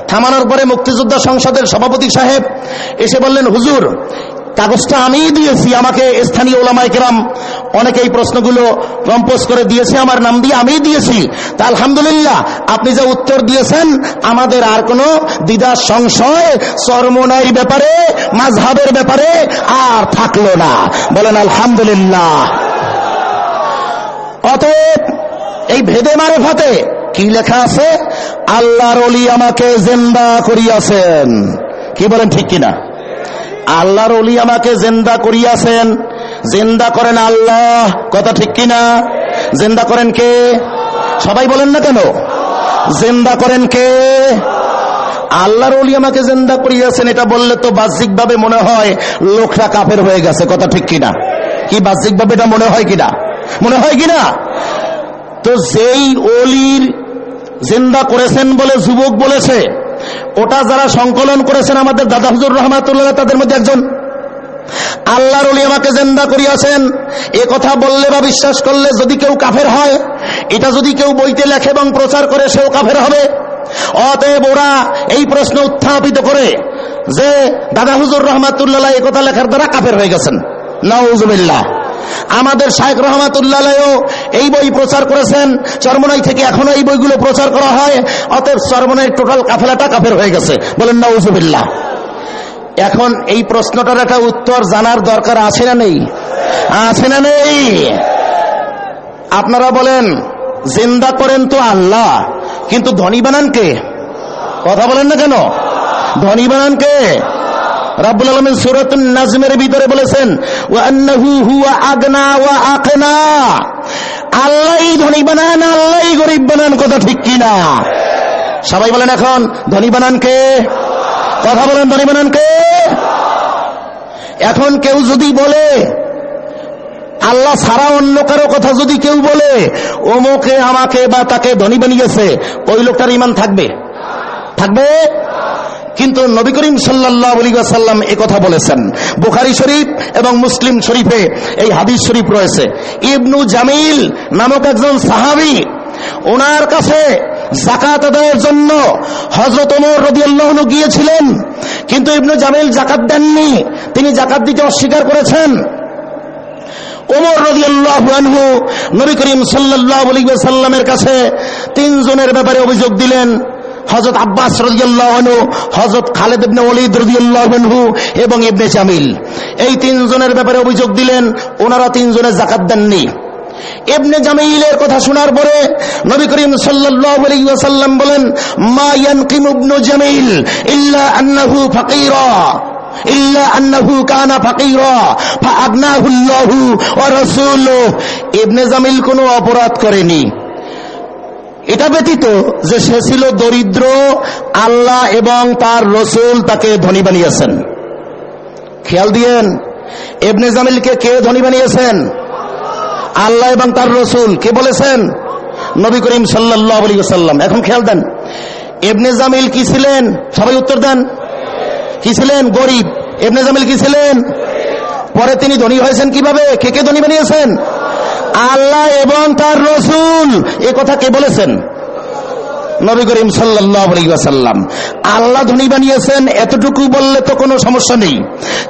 থামানোর পরে মুক্তিযোদ্ধা সংসদের সভাপতি সাহেব এসে বললেন, হুজুর কাগজটা আমিই দিয়েছি, আমাকে স্থানীয় ওলামায় কেরাম অনেকে এই প্রশ্নগুলো কম্পোজ করে দিয়েছে, আমার নাম দিয়ে আমিই দিয়েছি। তা আলহামদুলিল্লাহ, আপনি যে উত্তর দিয়েছেন, আমাদের আর কোনো দ্বিধা সংশয় চরমনাই ব্যাপারে, মাঝহাবের ব্যাপারে আর থাকল না। বলেন আলহামদুলিল্লাহ। অতএব এই ভেদে মারে ফাতে কি লেখা আছে? আল্লাহর অলি আমাকে জেন্দা করিয়াছেন। কি বলেন ঠিক কিনা? আল্লাহর অলি আমাকে জেন্দা করিয়াছেন। জেন্দা করেন আল্লাহ। কথা ঠিক কিনা? জেন্দা করেন কে? সবাই বলেন না কেন? জেন্দা করেন কে? আল্লাহর অলি আমাকে জেন্দা করিয়াছেন, এটা বললে তো বাহ্যিকভাবে মনে হয় লোকটা কাফের হয়ে গেছে। কথা ঠিক কিনা? কি বাহ্যিকভাবে এটা মনে হয় কিনা? মনে হয় কিনা? তো যেই অলির জিন্দা করেছেন বলে যুবক বলেছে ওটা যারা সংকলন করেছেন আমাদের দাদা হুজুর রহমাতুল্লাহ, তাদের মধ্যে একজন। আল্লাহর অলি আমাকে জেন্দা করিয়াছেন। এ কথা বললে বা বিশ্বাস করলে যদি কেউ কাফের হয়, এটা যদি কেউ বইতে লেখে এবং প্রচার করে, সেও কাফের হবে। অতএব ওরা এই প্রশ্ন উত্থাপিত করে যে, দাদা হুজুর রহমাতুল্লাহ এই কথা লেখার দ্বারা কাফের হয়ে গেছেন। নাউজুবিল্লাহ। আমাদের শাহেখ রহমাতুল্লাহ এই বই প্রচার করেছেন। চরমনাই থেকে এখনও এই বইগুলো প্রচার করা হয়। অতএব চরমনাই টোটাল কাফেলাটা কাফের হয়ে গেছে। বলেন, নাউজুবিল্লাহ। এখন এই প্রশ্নটার একটা উত্তর জানার দরকার আছে না নেই? আছে না নেই? আপনারা বলেন, জিন্দা করেন তো আল্লাহ, কিন্তু ধনী বানান কে? কথা বলেন না কেন? ধনী বানান কে? রাব্বুল আলামিন সূরাতুন নাজমের ভিতরে বলেছেন আল্লাহই ধনী বানান আল্লাহই গরিব বানান, কথা ঠিক কি না? সবাই বলেন এখন, ধনী বানান কে? কথা বলেন, ধনী বানান কে? এখন কেউ যদি বলে, আল্লাহ ছাড়া অন্য কারও কথা যদি কেউ বলে ওমকে আমাকে বা তাকে ধনী বানিয়েছে, ওই লোকটার ইমান থাকবে? থাকবে? কিন্তু নবী করিম সাল্লাহ সাল্লাম কথা বলেছেন। বুখারি শরীফ এবং মুসলিম শরীফে এই হাদিস শরীফ রয়েছে। ইবনু জামিল নামক একজন সাহাবি, ওনার কাছে জাকাত আদায়ের জন্য হজরত ওমর রদিয়াল্লাহ গিয়েছিলেন, কিন্তু ইবনু জামিল জাকাত দেননি। তিনি জাকাত দিতে অস্বীকার করেছেন। ওমর রবি রদিয়াল্লাহু নবী করিম সাল্লাহ সাল্লামের কাছে তিনজনের ব্যাপারে অভিযোগ দিলেন। হজরত আব্বাস রদিয়াল্লাহনু হজরত খালেদ ইবনে ওলিদ রদিয়াল্লাহনহু এবং ইবনে জামিল। এই তিনজনের ব্যাপারে অভিযোগ দিলেন, ওনারা তিনজনের জাকাত দেননি। ইবনে জামিলের কথা শোনার পরে নবী করিম সাল্লাল্লাহু আলাইহি ওয়াসাল্লাম বলেন, মা ইয়ানকিম ইবনু জামিল ইল্লা আন্নাহু ফাকিরা, ইল্লা আন্নাহু কানা ফাকিরা ফাআগনাহু আল্লাহু ওয়া রাসূলুহু। ইবনে জামিল কোনো অপরাধ করেনি। এটা ব্যতীত যে সে ছিল দরিদ্র, আল্লাহ এবং তার রসুল তাকে ধনী বানিয়েছেন। খেয়াল দিয়েন এবনে জামিলকে কে ধনী বানিয়েছেন? আল্লাহ এবং তার রসুল। কে বলেছেন? নবী করিম সাল্লাহ সাল্লাম এখন খেয়াল দেন এবনে জামিল কি ছিলেন? সবাই উত্তর দেন। কি ছিলেন? গরিব। এবনে জামিল কি ছিলেন? পরে তিনি ধনী হয়েছেন কীভাবে? কে কে ধনী বানিয়েছেন? আল্লাহ এবং তার রসুল। এ কথা কে বলেছেন? নবী করিম সাল্লাম আল্লাহ ধনী বানিয়েছেন, এতটুকু বললে তো কোনো সমস্যা নেই।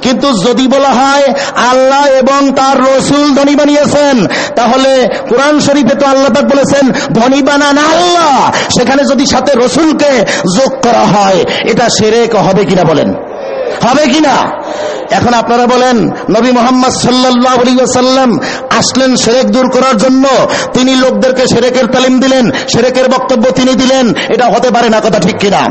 কিন্তু যদি বলা হয় আল্লাহ এবং তার রসুল ধনী বানিয়েছেন, তাহলে কোরআন শরীফে তো আল্লাহ পাক বলেছেন, ধনী বানান আল্লাহ। সেখানে যদি সাথে রসুলকে যোগ করা হয়, এটা সেরেক হবে কিনা বলেন? হবে কিনা? এখন আপনারা বলেন, নবী মোহাম্মদ সাল্লাম আসলেন সেরেক দূর করার জন্য? তিনি লোকদেরকে সেরেকের তালিম দিলেন, সেরেকের বক্তব্য তিনি দিলেন, এটা হতে পারে না কথা ঠিক কিনা?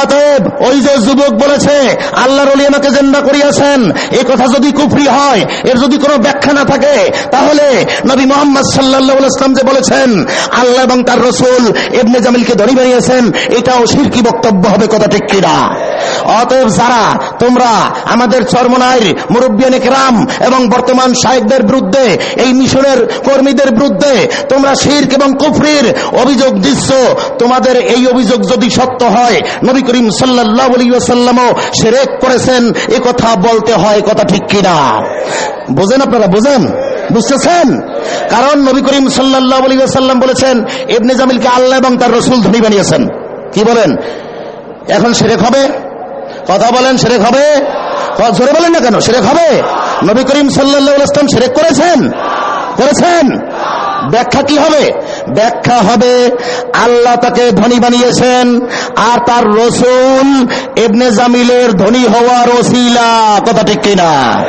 অতএব ওই যে যুবক বলেছে, আল্লাহর অলি আমাকে জেন্দা করিয়াছেন এই কথা যদি কুফরি হয়, এর যদি কোনো ব্যাখ্যা না থাকে, তাহলে নবী মোহাম্মদ সাল্লাহ ইসলাম যে বলেছেন, আল্লাহ এবং তার রসুল এবনে জামিলকে ধনী বানিয়েছেন, এটাও শিরকি বক্তব্য হবে কথা ঠিক কিনা? অতএব যারা, তোমরা আমাদের চরমনাইর মুরব্বিয়ান একরাম এবং বর্তমান সাহেবদের বিরুদ্ধে, এই মিশনের কর্মীদের বিরুদ্ধে তোমরা শির্ক এবং কুফরির অভিযোগ দিচ্ছ। তোমাদের এই অভিযোগ যদি সত্য হয়, নবী করিম সাল্লাহ সাল্লামও সেরেক করেছেন, এ কথা বলতে হয় কথা ঠিক কিনা? বোঝেন আপনারা, বোঝেন? বুঝতেছেন? কারণ নবী করিম সাল্লাহ সাল্লাম বলেছেন এবনে জামিলকে আল্লাহ এবং তার রসুল ধনী বানিয়েছেন। কি বলেন? এখন সেরেক হবে? কথা বলেন সেরেক হবে? জোরে বলেন না কেন? সেরেক হবে। নবী করিম সাল্লাম সেরেক করেছেন? করেছেন? ব্যাখ্যা কি হবে? ব্যাখ্যা হবে, আল্লাহ তাকে ধনী বানিয়েছেন, আর তার রসুল এবনে জামিলের ধনী হওয়ার ওসিলা। কথা ঠিক কিনা?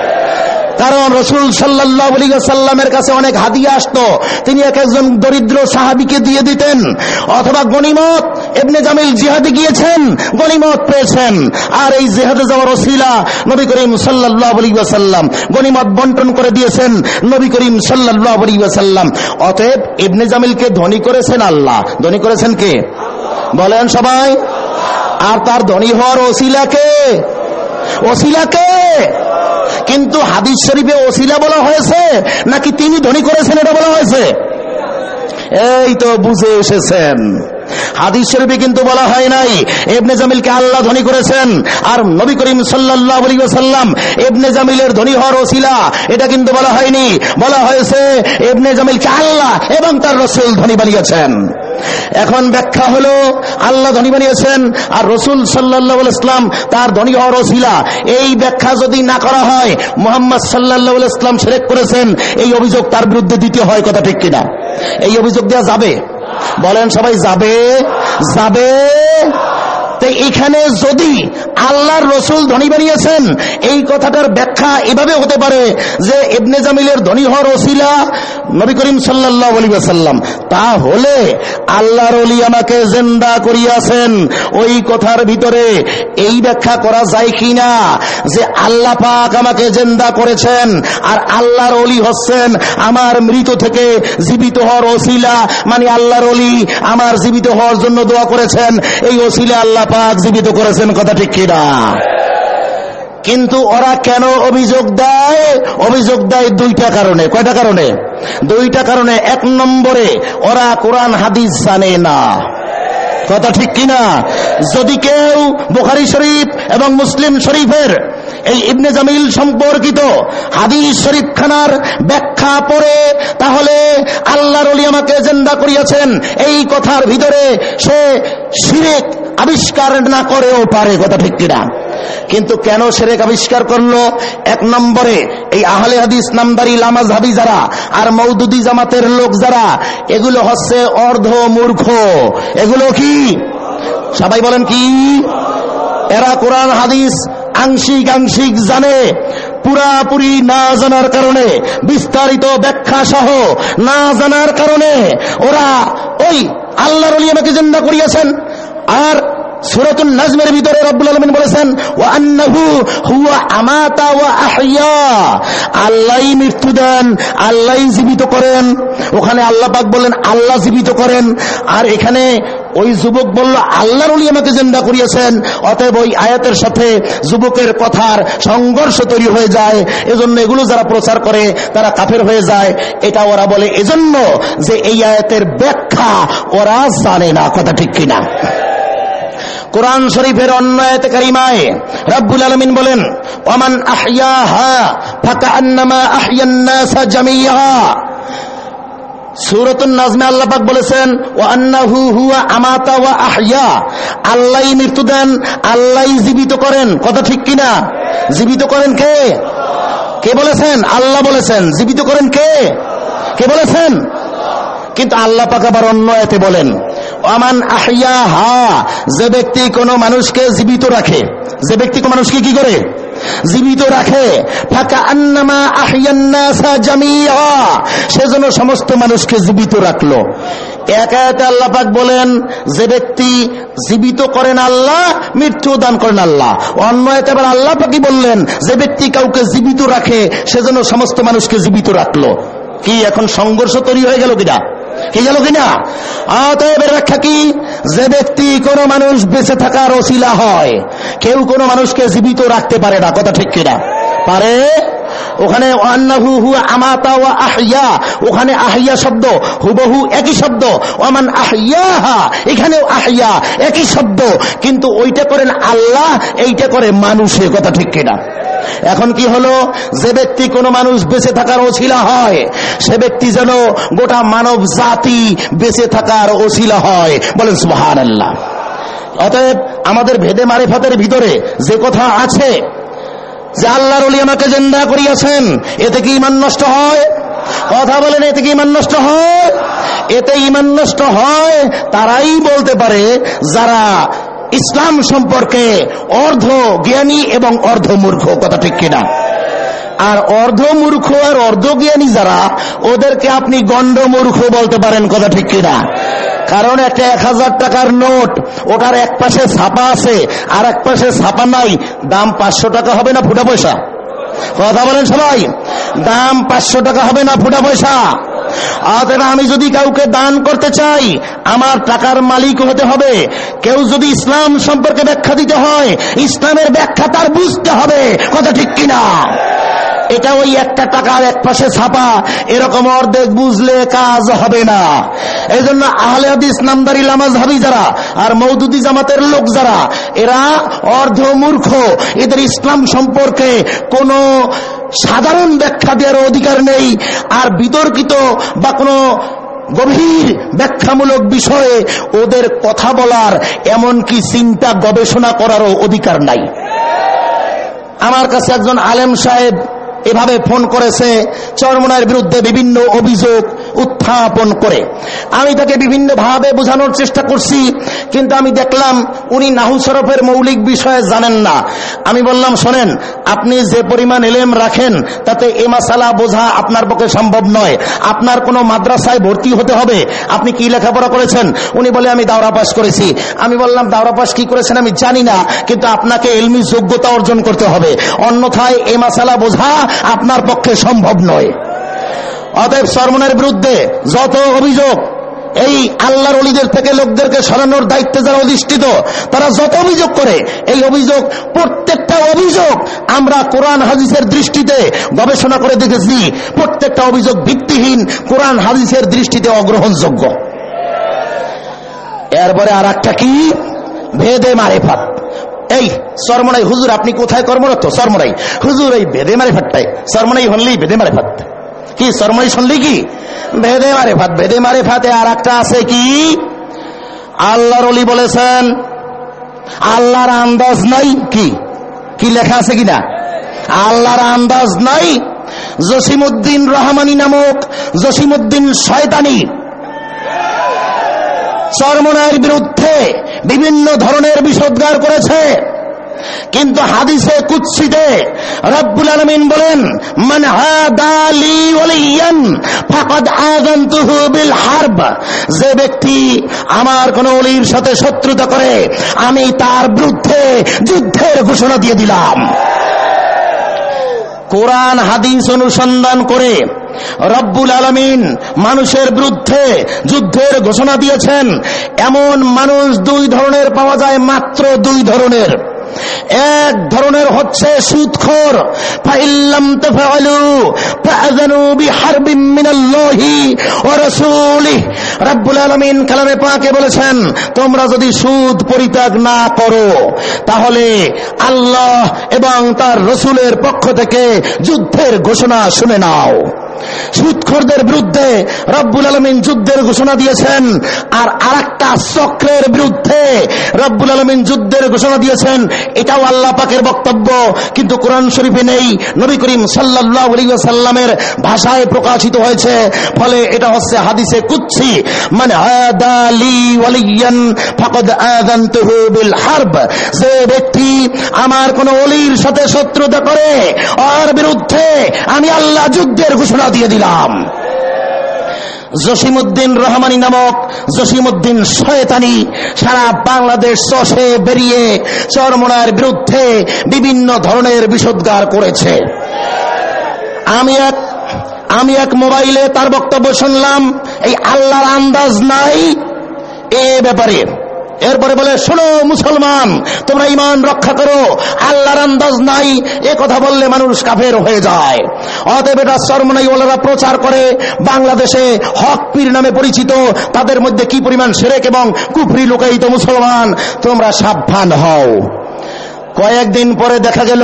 কারণ রসুল সাল্লাহ সাল্লামের কাছে অনেক হাদিয়া আসতো। তিনি এক একজন দরিদ্র সাহাবিকে দিয়ে দিতেন। অথবা গণিমত এবনে জামিল জিহাদে গিয়েছেন, গণিমত পেয়েছেন। আর এই জিহাদে যাওয়ার ওসিলা নবী করিম সাল্লাহ সাল্লাম গণিমত বন্টন করে দিয়েছেন নবী করিম সাল্লাহ সাল্লাম অতএব ইবনে জামিলকে ধনী করেছেন আল্লাহ। ধনী করেছেন কে? বলেন সবাই। আর তার ধনী হওয়ার ওসিলাকে ওসিলাকে কিন্তু হাদিস শরীফে ওসিলা বলা হয়েছে? নাকি তিনি ধনী করেছেন এটা বলা হয়েছে? এই তো বুঝে এসেছেন। হাদিস শরীফে কিন্তু বলা হয় নাই এবনে জামিলকে আল্লাহ ধনী করেছেন, আর নবী করিম সাল্লাহ সাল্লাম এবনে জামিলের ধনী হওয়ার ওসিলা, এটা কিন্তু বলা হয়নি। বলা হয়েছে এবনে জামিলকে আল্লাহ এবং তার রসুল ধনী বানিয়েছেন। এখন ব্যাখ্যা হলো, আল্লাহ ধনী বানিয়েছেন আর রসুল সাল্লাহ ইসলাম তার ধনী হওয়ার ওসিলা। এই ব্যাখ্যা যদি না করা হয়, মোহাম্মদ সাল্লাহ ইসলাম সেরেক করেছেন, এই অভিযোগ তার বিরুদ্ধে দিতে হয় কথা ঠিক কিনা? এই অভিযোগ দেওয়া যাবে? বলেন সবাই যাবে? যাবে? তো এখানে যদি আল্লাহর রসুল ধনী বানিয়েছেন, এই কথাটার ব্যাখ্যা এভাবে হতে পারে যে এবনে জামিলের ধনী হওয়ার ওসিলা নবী করিম সাল্লাহ তাহলে আল্লাহর অলি আমাকে জেন্দা করিয়াছেন। ওই কথার ভিতরে এই ব্যাখ্যা করা যায় কি না যে আল্লাহ পাক আমাকে জেন্দা করেছেন আর আল্লাহর অলি হচ্ছেন আমার মৃত থেকে জীবিত হওয়ার ওসিলা। মানে আল্লাহর অলি আমার জীবিত হওয়ার জন্য দোয়া করেছেন। এই ওসিলা আল্লাহ পাক জীবিত করেছেন, কথা ঠিক কিনা? কিন্তু ওরা কেন অভিযোগ দেয়? অভিযোগ দেয় দুইটা কারণে। কয়টা কারণে? দুইটা কারণে। এক নম্বরে, ওরা কোরআন, হাদিস জানে না। কথা ঠিক কিনা? যদি কেউ বুখারি শরীফ এবং মুসলিম শরীফের এই ইবনে জামিল সম্পর্কিত হাদিস শরীফ খানার ব্যাখ্যা পড়ে, তাহলে আল্লাহর আমাকে জেন্দা করিয়াছেন। এই কথার ভিতরে সে শিরেক আবিষ্কার না করেও পারে, কথা ঠিক কিনা? কিন্তু কেন সেরেক আবিষ্কার করল? এক নম্বরে, এই আহলে হাদিস নামদারি লামাজ হাবি যারা আর মৌদুদি জামাতের লোক যারা, এগুলো হচ্ছে অর্ধ মূর্খ। এগুলো কি? সবাই বলেন কি? এরা কোরআন, হাদিস আংশিক আংশিক জানে, পুরাপুরি না জানার কারণে, বিস্তারিত ব্যাখ্যা সহ না জানার কারণে ওরা ওই আল্লাহর আমাকে জেন্দা করিয়াছেন। আর সুরতুল নাজমের ভিতরে রব্বুল আলমিন বলেছেন ও আন্নাহু হুয়া আমাতা ওয়া আহইয়া। আল্লাহই মৃত্যু মৃত্যু দেন আল্লাহ জীবিত করেন। ওখানে আল্লাহ পাক বললেন, আল্লাহ জীবিত করেন। আর এখানে ওই যুবক বলল, আল্লাহর উনি আমাকে জেন্দা করিয়েছেন। অতএব ওই আয়াতের সাথে যুবকের কথার সংঘর্ষ তৈরি হয়ে যায়। এজন্য এগুলো যারা প্রচার করে, তারা কাফের হয়ে যায়। এটা ওরা বলে এজন্য যে এই আয়াতের ব্যাখ্যা ওরা জানে না, কথা ঠিক কিনা? কোরআন শরীফের অন্য আয়াতে কারিমায় রব্বুল আলামিন বলেন জামিয়া। সূরাতুন নাজমে আল্লাহ বলেছেন ওয়া আন্নাহু হুয়া আমাতা ওয়া আহইয়া। আল্লাহই মৃত্যু দেন, আল্লাহই জীবিত করেন। কথা ঠিক কিনা? জীবিত করেন কে? কে বলেছেন? আল্লাহ বলেছেন। জীবিত করেন কে? কে বলেছেন? কিন্তু আল্লাহ পাক আবার অন্য এতে বলেন আমান আহিয়া হা যে ব্যক্তি কোন মানুষকে জীবিত রাখে, যে ব্যক্তি কোন মানুষকে কি করে? জীবিত রাখে। সেজন্য সমস্ত মানুষকে জীবিত রাখল। একাতে আল্লাহ পাক বলেন, যে ব্যক্তি জীবিত করেন আল্লাহ, মৃত্যু দান করেন আল্লাহ। অন্য আবার আল্লাহ পাকি বললেন, যে ব্যক্তি কাউকে জীবিত রাখে সেজন্য সমস্ত মানুষকে জীবিত রাখল। কি এখন সংঘর্ষ তৈরি হয়ে গেল কিনা? কি গেল কিনা অতএব এর ব্যাখ্যা কি? যে ব্যক্তি কোন মানুষ বেঁচে থাকার ওসিলা হয়, কেউ কোন মানুষকে জীবিত রাখতে পারে না, কথা ঠিক কিনা? পারে? ওখানে আহিয়া ওখানে আহিয়া শব্দ, হুবহু একই শব্দ ওমান আহিয়াহা এখানেও আহিয়া একই শব্দ, কিন্তু ওইটা করেন আল্লাহ, এইটা করে মানুষের কথা ঠিক কিনা? এখন কি হলো? যে ব্যক্তি কোনো মানুষ বেঁচে থাকার ওসিলা হয়, সে ব্যক্তি যেন গোটা মানব জাতি বেঁচে থাকার ওসিলা হয়। বলেন সুহান আল্লাহ অতএব আমাদের ভেদে মারেফাতের ভিতরে যে কথা আছে, যে আল্লাহর অলি আমাকে জেন্দা করিয়াছেন, এতে কি ইমান নষ্ট হয়? কথা বলেন, এতে কি ইমান নষ্ট হয়? এতে ইমান নষ্ট হয়, তারাই বলতে পারে, যারা ইসলাম সম্পর্কে অর্ধ জ্ঞানী এবং অর্ধ মূর্খ, কথা ঠিক কিনা? আর অর্ধ মূর্খ আর অর্ধ জ্ঞানী যারা, ওদেরকে আপনি গণ্ড মূর্খ বলতে পারেন, কথা ঠিক কিনা? কারণ একটা এক হাজার টাকার নোট, ওটার এক পাশে ছাপা আছে, আর এক পাশে ছাপা নাই। দাম পাঁচশো টাকা হবে না ফুটা পয়সা? কথা বলেন সবাই। দাম পাঁচশো টাকা হবে না ফুটা পয়সা? অতএব আমি যদি কাউকে দান করতে চাই, আমার টাকার মালিক হতে হবে। কেউ যদি ইসলাম সম্পর্কে ব্যাখ্যা দিতে হয়, ইসলামের ব্যাখ্যা তার বুঝতে হবে। কথা ঠিক কিনা? এটা ওই একটা টাকার এক পাশে ছাপা, এরকম অর্ধেক বুঝলে কাজ হবে না। এই জন্য আহলে হাদিস নামদারি লামাজ হাবি যারা, আর মৌদুদি জামাতের লোক যারা, এরা অর্ধ মূর্খ। এদের ইসলাম সম্পর্কে কোনো সাধারণ ব্যাখ্যা দেওয়ার অধিকার নেই, আর বিতর্কিত বা কোনো গভীর ব্যাখ্যামূলক বিষয়ে ওদের কথা বলার এমনকি চিন্তা গবেষণা করারও অধিকার নাই। আমার কাছে একজন আলেম সাহেব এভাবে ফোন করেছে। চরমনার বিরুদ্ধে বিভিন্ন অভিযোগ উত্থাপন করে। আমি তাকে বিভিন্ন ভাবে বোঝানোর চেষ্টা করছি, কিন্তু আমি দেখলাম উনি নাহু সরফের মৌলিক বিষয়ে জানেন না। আমি বললাম, শোনেন, আপনি যে পরিমাণ এলেম রাখেন, তাতে এ মাসালা বোঝা আপনার পক্ষে সম্ভব নয়। আপনার কোনো মাদ্রাসায় ভর্তি হতে হবে। আপনি কি লেখাপড়া করেছেন? উনি বলে, আমি দাওরা পাস করেছি। আমি বললাম, দাওরা পাস কি করেছেন আমি জানি না, কিন্তু আপনাকে এলমি যোগ্যতা অর্জন করতে হবে। অন্যথায় এ মাসালা বোঝা আপনার পক্ষে সম্ভব নয়। অতএব সরমনের বিরুদ্ধে যত অভিযোগ, এই আল্লাহর অলিদের থেকে লোকদেরকে সরানোর দায়িত্বে যারা অধিষ্ঠিত, তারা যত অভিযোগ করে, এই অভিযোগ, প্রত্যেকটা অভিযোগ আমরা কোরআন হাদিসের দৃষ্টিতে গবেষণা করে দেখেছি, প্রত্যেকটা অভিযোগ ভিত্তিহীন, কোরআন হাদিসের দৃষ্টিতে অগ্রহণযোগ্য। এরপরে আর একটা কি? ভেদে মারে মারেফাত। এই সরমনাই হুজুর, আপনি কোথায় কর্মরত? সরমনাই। হুজুর, এই ভেদে মারে ফাটটাই সরমনাই হনলেই ভেদে মারে ফাট কি সরমনাই শুনলি কি? ভেদে মারে ফাট ভেদে মারে ফাতে আর একটা আছে কি? আল্লাহর অলি বলেছেন, আল্লাহর আন্দাজ নাই কি? কি লেখা আছে কিনা? আল্লাহর আন্দাজ নাই, জসিমুদ্দিন রহমানি নামক জসিমুদ্দিন শয়তানি। চরমনার বিরুদ্ধে বিভিন্ন ধরনের বিষোদ্গার করেছে। কিন্তু হাদিসে কুৎসিতে রব্বুল আলমিন বলেন, মান হাদালি ফাকাদ আযানতুহু বিল যে ব্যক্তি আমার কোন অলির সাথে শত্রুতা করে, আমি তার বিরুদ্ধে যুদ্ধের ঘোষণা দিয়ে দিলাম। কোরআন, হাদিস অনুসন্ধান করে রব্বুল আলমিন মানুষের বিরুদ্ধে যুদ্ধের ঘোষণা দিয়েছেন। এমন মানুষ দুই ধরনের পাওয়া যায়, মাত্র দুই ধরনের। এক ধরনের হচ্ছে সুদখোর। ফাইল্লাম বলেছেন, তোমরা যদি সুদ পরিত্যাগ না করো, তাহলে আল্লাহ এবং তার রসুলের পক্ষ থেকে যুদ্ধের ঘোষণা শুনে নাও। সুদখোরদের বিরুদ্ধে রব্বুল আলমিন যুদ্ধের ঘোষণা দিয়েছেন। আর আরেকটা চক্রের বিরুদ্ধে রব্বুল আলমিন যুদ্ধের ঘোষণা দিয়েছেন। এটাও আল্লাহ পাকের বক্তব্য। কিন্তু কোরআন শরীফে নেই। নবী করিম সাল্লাহ সাল্লামের ভাষায় প্রকাশিত হয়েছে। ফলে এটা হচ্ছে হাদিসে কুচ্ছি মানে যে ব্যক্তি আমার কোন অলির সাথে শত্রুতা করে আর বিরুদ্ধে আমি আল্লাহ যুদ্ধের ঘোষণা দিয়ে দিলাম। জসিমুদ্দিন রহমানি নামক জসিমুদ্দিন শয়তানি সারা বাংলাদেশ চষে বেরিয়ে চরমনার বিরুদ্ধে বিভিন্ন ধরনের বিষোদ্গার করেছে। আমি এক আমি এক মোবাইলে তার বক্তব্য শুনলাম, এই আল্লাহর আন্দাজ নাই এ ব্যাপারে। এরপরে বলে, শোনো মুসলমান, তোমরা ইমান রক্ষা করো। আল্লাহর আন্দাজ নাই, এ কথা বললে মানুষ কাফের হয়ে যায়। অতএব এটা সরমনাই ওলারা প্রচার করে। বাংলাদেশে হক পীর নামে পরিচিত, তাদের মধ্যে কি পরিমাণ সেরেক এবং কুফরি লুকায়িত মুসলমান, তোমরা সাবধান হও। কয়েকদিন পরে দেখা গেল,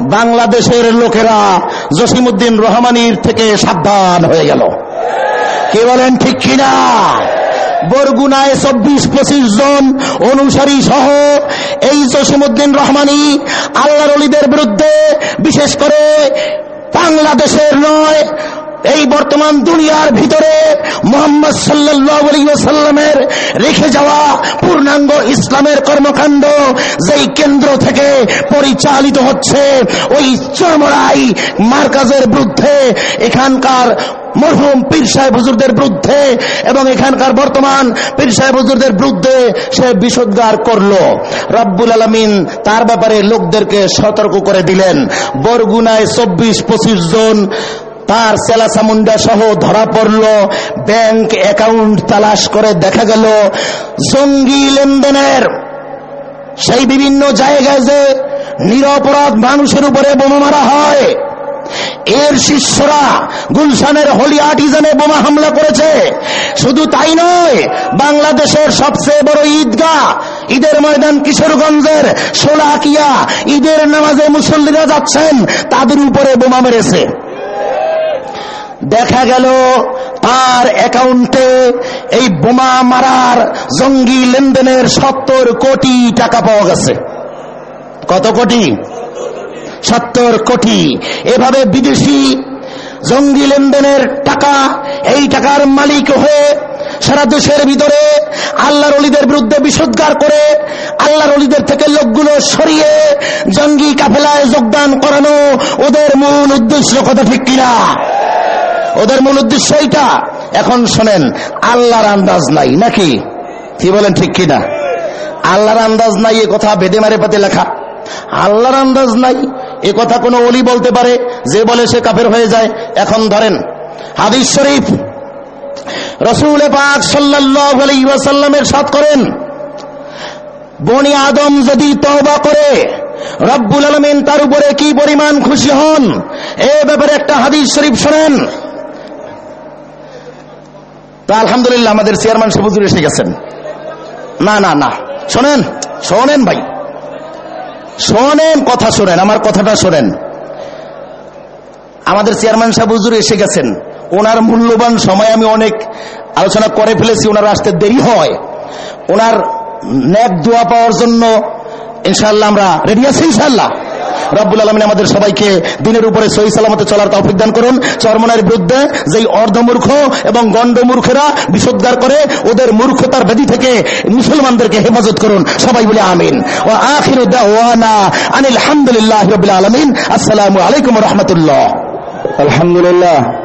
বাংলাদেশের লোকেরা জসিমুদ্দিন রহমানির থেকে সাবধান হয়ে গেল। কে বলেন ঠিক কিনা? বরগুনায় চব্বিশ পঁচিশ জন অনুসারী সহ এই জসিমুদ্দিন রহমানি আল্লাহর অলিদের বিরুদ্ধে বিশেষ করে বাংলাদেশের নয় এই বর্তমান দুনিয়ার ভিতরে মোহাম্মদ সাল্লামের রেখে যাওয়া পূর্ণাঙ্গ ইসলামের কর্মকাণ্ড যেই কেন্দ্র থেকে পরিচালিত হচ্ছে, ওই চরমরাই মার্কাজের বিরুদ্ধে, এখানকার মরহুম পীর সাহেব হুজুরদের বিরুদ্ধে এবং এখানকার বর্তমান পীর সাহেব হুজুরদের বিরুদ্ধে সে বিষোদ্গার করল। রব্বুল আলমিন তার ব্যাপারে লোকদেরকে সতর্ক করে দিলেন। বরগুনায় চব্বিশ পঁচিশ জন তার সেলাসামুন্ডা সহ ধরা পড়ল, ব্যাংক অ্যাকাউন্ট তালাশ করে দেখা গেল, জঙ্গি লেনদেনের সেই বিভিন্ন জায়গায় যে নিরপরাধ মানুষের উপরে বোমা মারা হয়, এর শিষ্যরা গুলশানের হোলি আর্টিজানে বোমা হামলা করেছে। শুধু তাই নয়, বাংলাদেশের সবচেয়ে বড় ঈদগাহ, ঈদের ময়দান কিশোরগঞ্জের সোলাকিয়া ঈদের নামাজে মুসল্লিরা যাচ্ছেন, তাদের উপরে বোমা মেরেছে। দেখা গেল তার অ্যাকাউন্টে এই বোমা মারার জঙ্গি লেনদেনের সত্তর কোটি টাকা পাওয়া গেছে। কত কোটি? সত্তর কোটি। এভাবে বিদেশি জঙ্গি লেনদেনের টাকা, এই টাকার মালিক হয়ে সারা দেশের ভিতরে আল্লাহর অলিদের বিরুদ্ধে বিষোদ্গার করে, আল্লাহর অলিদের থেকে লোকগুলো সরিয়ে জঙ্গি কাফেলায় যোগদান করানো ওদের মূল উদ্দেশ্য, কথা ঠিক কিনা? ওদের মূল উদ্দেশ্য এইটা। এখন শোনেন, আল্লাহর আন্দাজ নাই, নাকি? কি বলেন, ঠিক কিনা আল্লাহর আন্দাজ নাই, এ কথা বেদে মারে পাতে লেখা। আল্লাহর আন্দাজ নাই, এ কথা কোনো অলি বলতে পারে, যে বলে সে কাফের হয়ে যায়। এখন ধরেন, হাদিস শরীফ, রসুল পাক ওয়াসাল্লামের সাথ করেন, বনি আদম যদি তওবা করে, রব্বুল আলমিন তার উপরে কি পরিমাণ খুশি হন? এ ব্যাপারে একটা হাদিস শরীফ শোনেন। তা আলহামদুলিল্লাহ আমাদের চেয়ারম্যান সবুজুর এসে গেছেন। না না না। শোনেন শোনেন ভাই। শোনেন, কথা শোনেন, আমার কথাটা শোনেন। আমাদের চেয়ারম্যান সাহেব হুজুর এসে গেছেন। ওনার মূল্যবান সময় আমি অনেক আলোচনা করে ফেলেছি, ওনার আসতে দেরি হয়। ওনার ন্যাক দোয়া পাওয়ার জন্য ইনশাল্লাহ আমরা রেডি আছি ইনশাল্লাহ রব্বুল আলমিন আমাদের সবাইকে দিনের উপরে সহি সালামতে চলার তৌফিক দান করুন। চরমনের বিরুদ্ধে যেই অর্ধমূর্খ এবং গণ্ডমূর্খেরা বিষোদ্গার করে, ওদের মূর্খতার ব্যাধি থেকে মুসলমানদেরকে হেফাজত করুন। সবাই বলে আমিন। ও আখির আনিল হামদুলিল্লাহ রবিল আলমিন। আসসালামু আলাইকুম রহমতুল্লাহ। আলহামদুলিল্লাহ।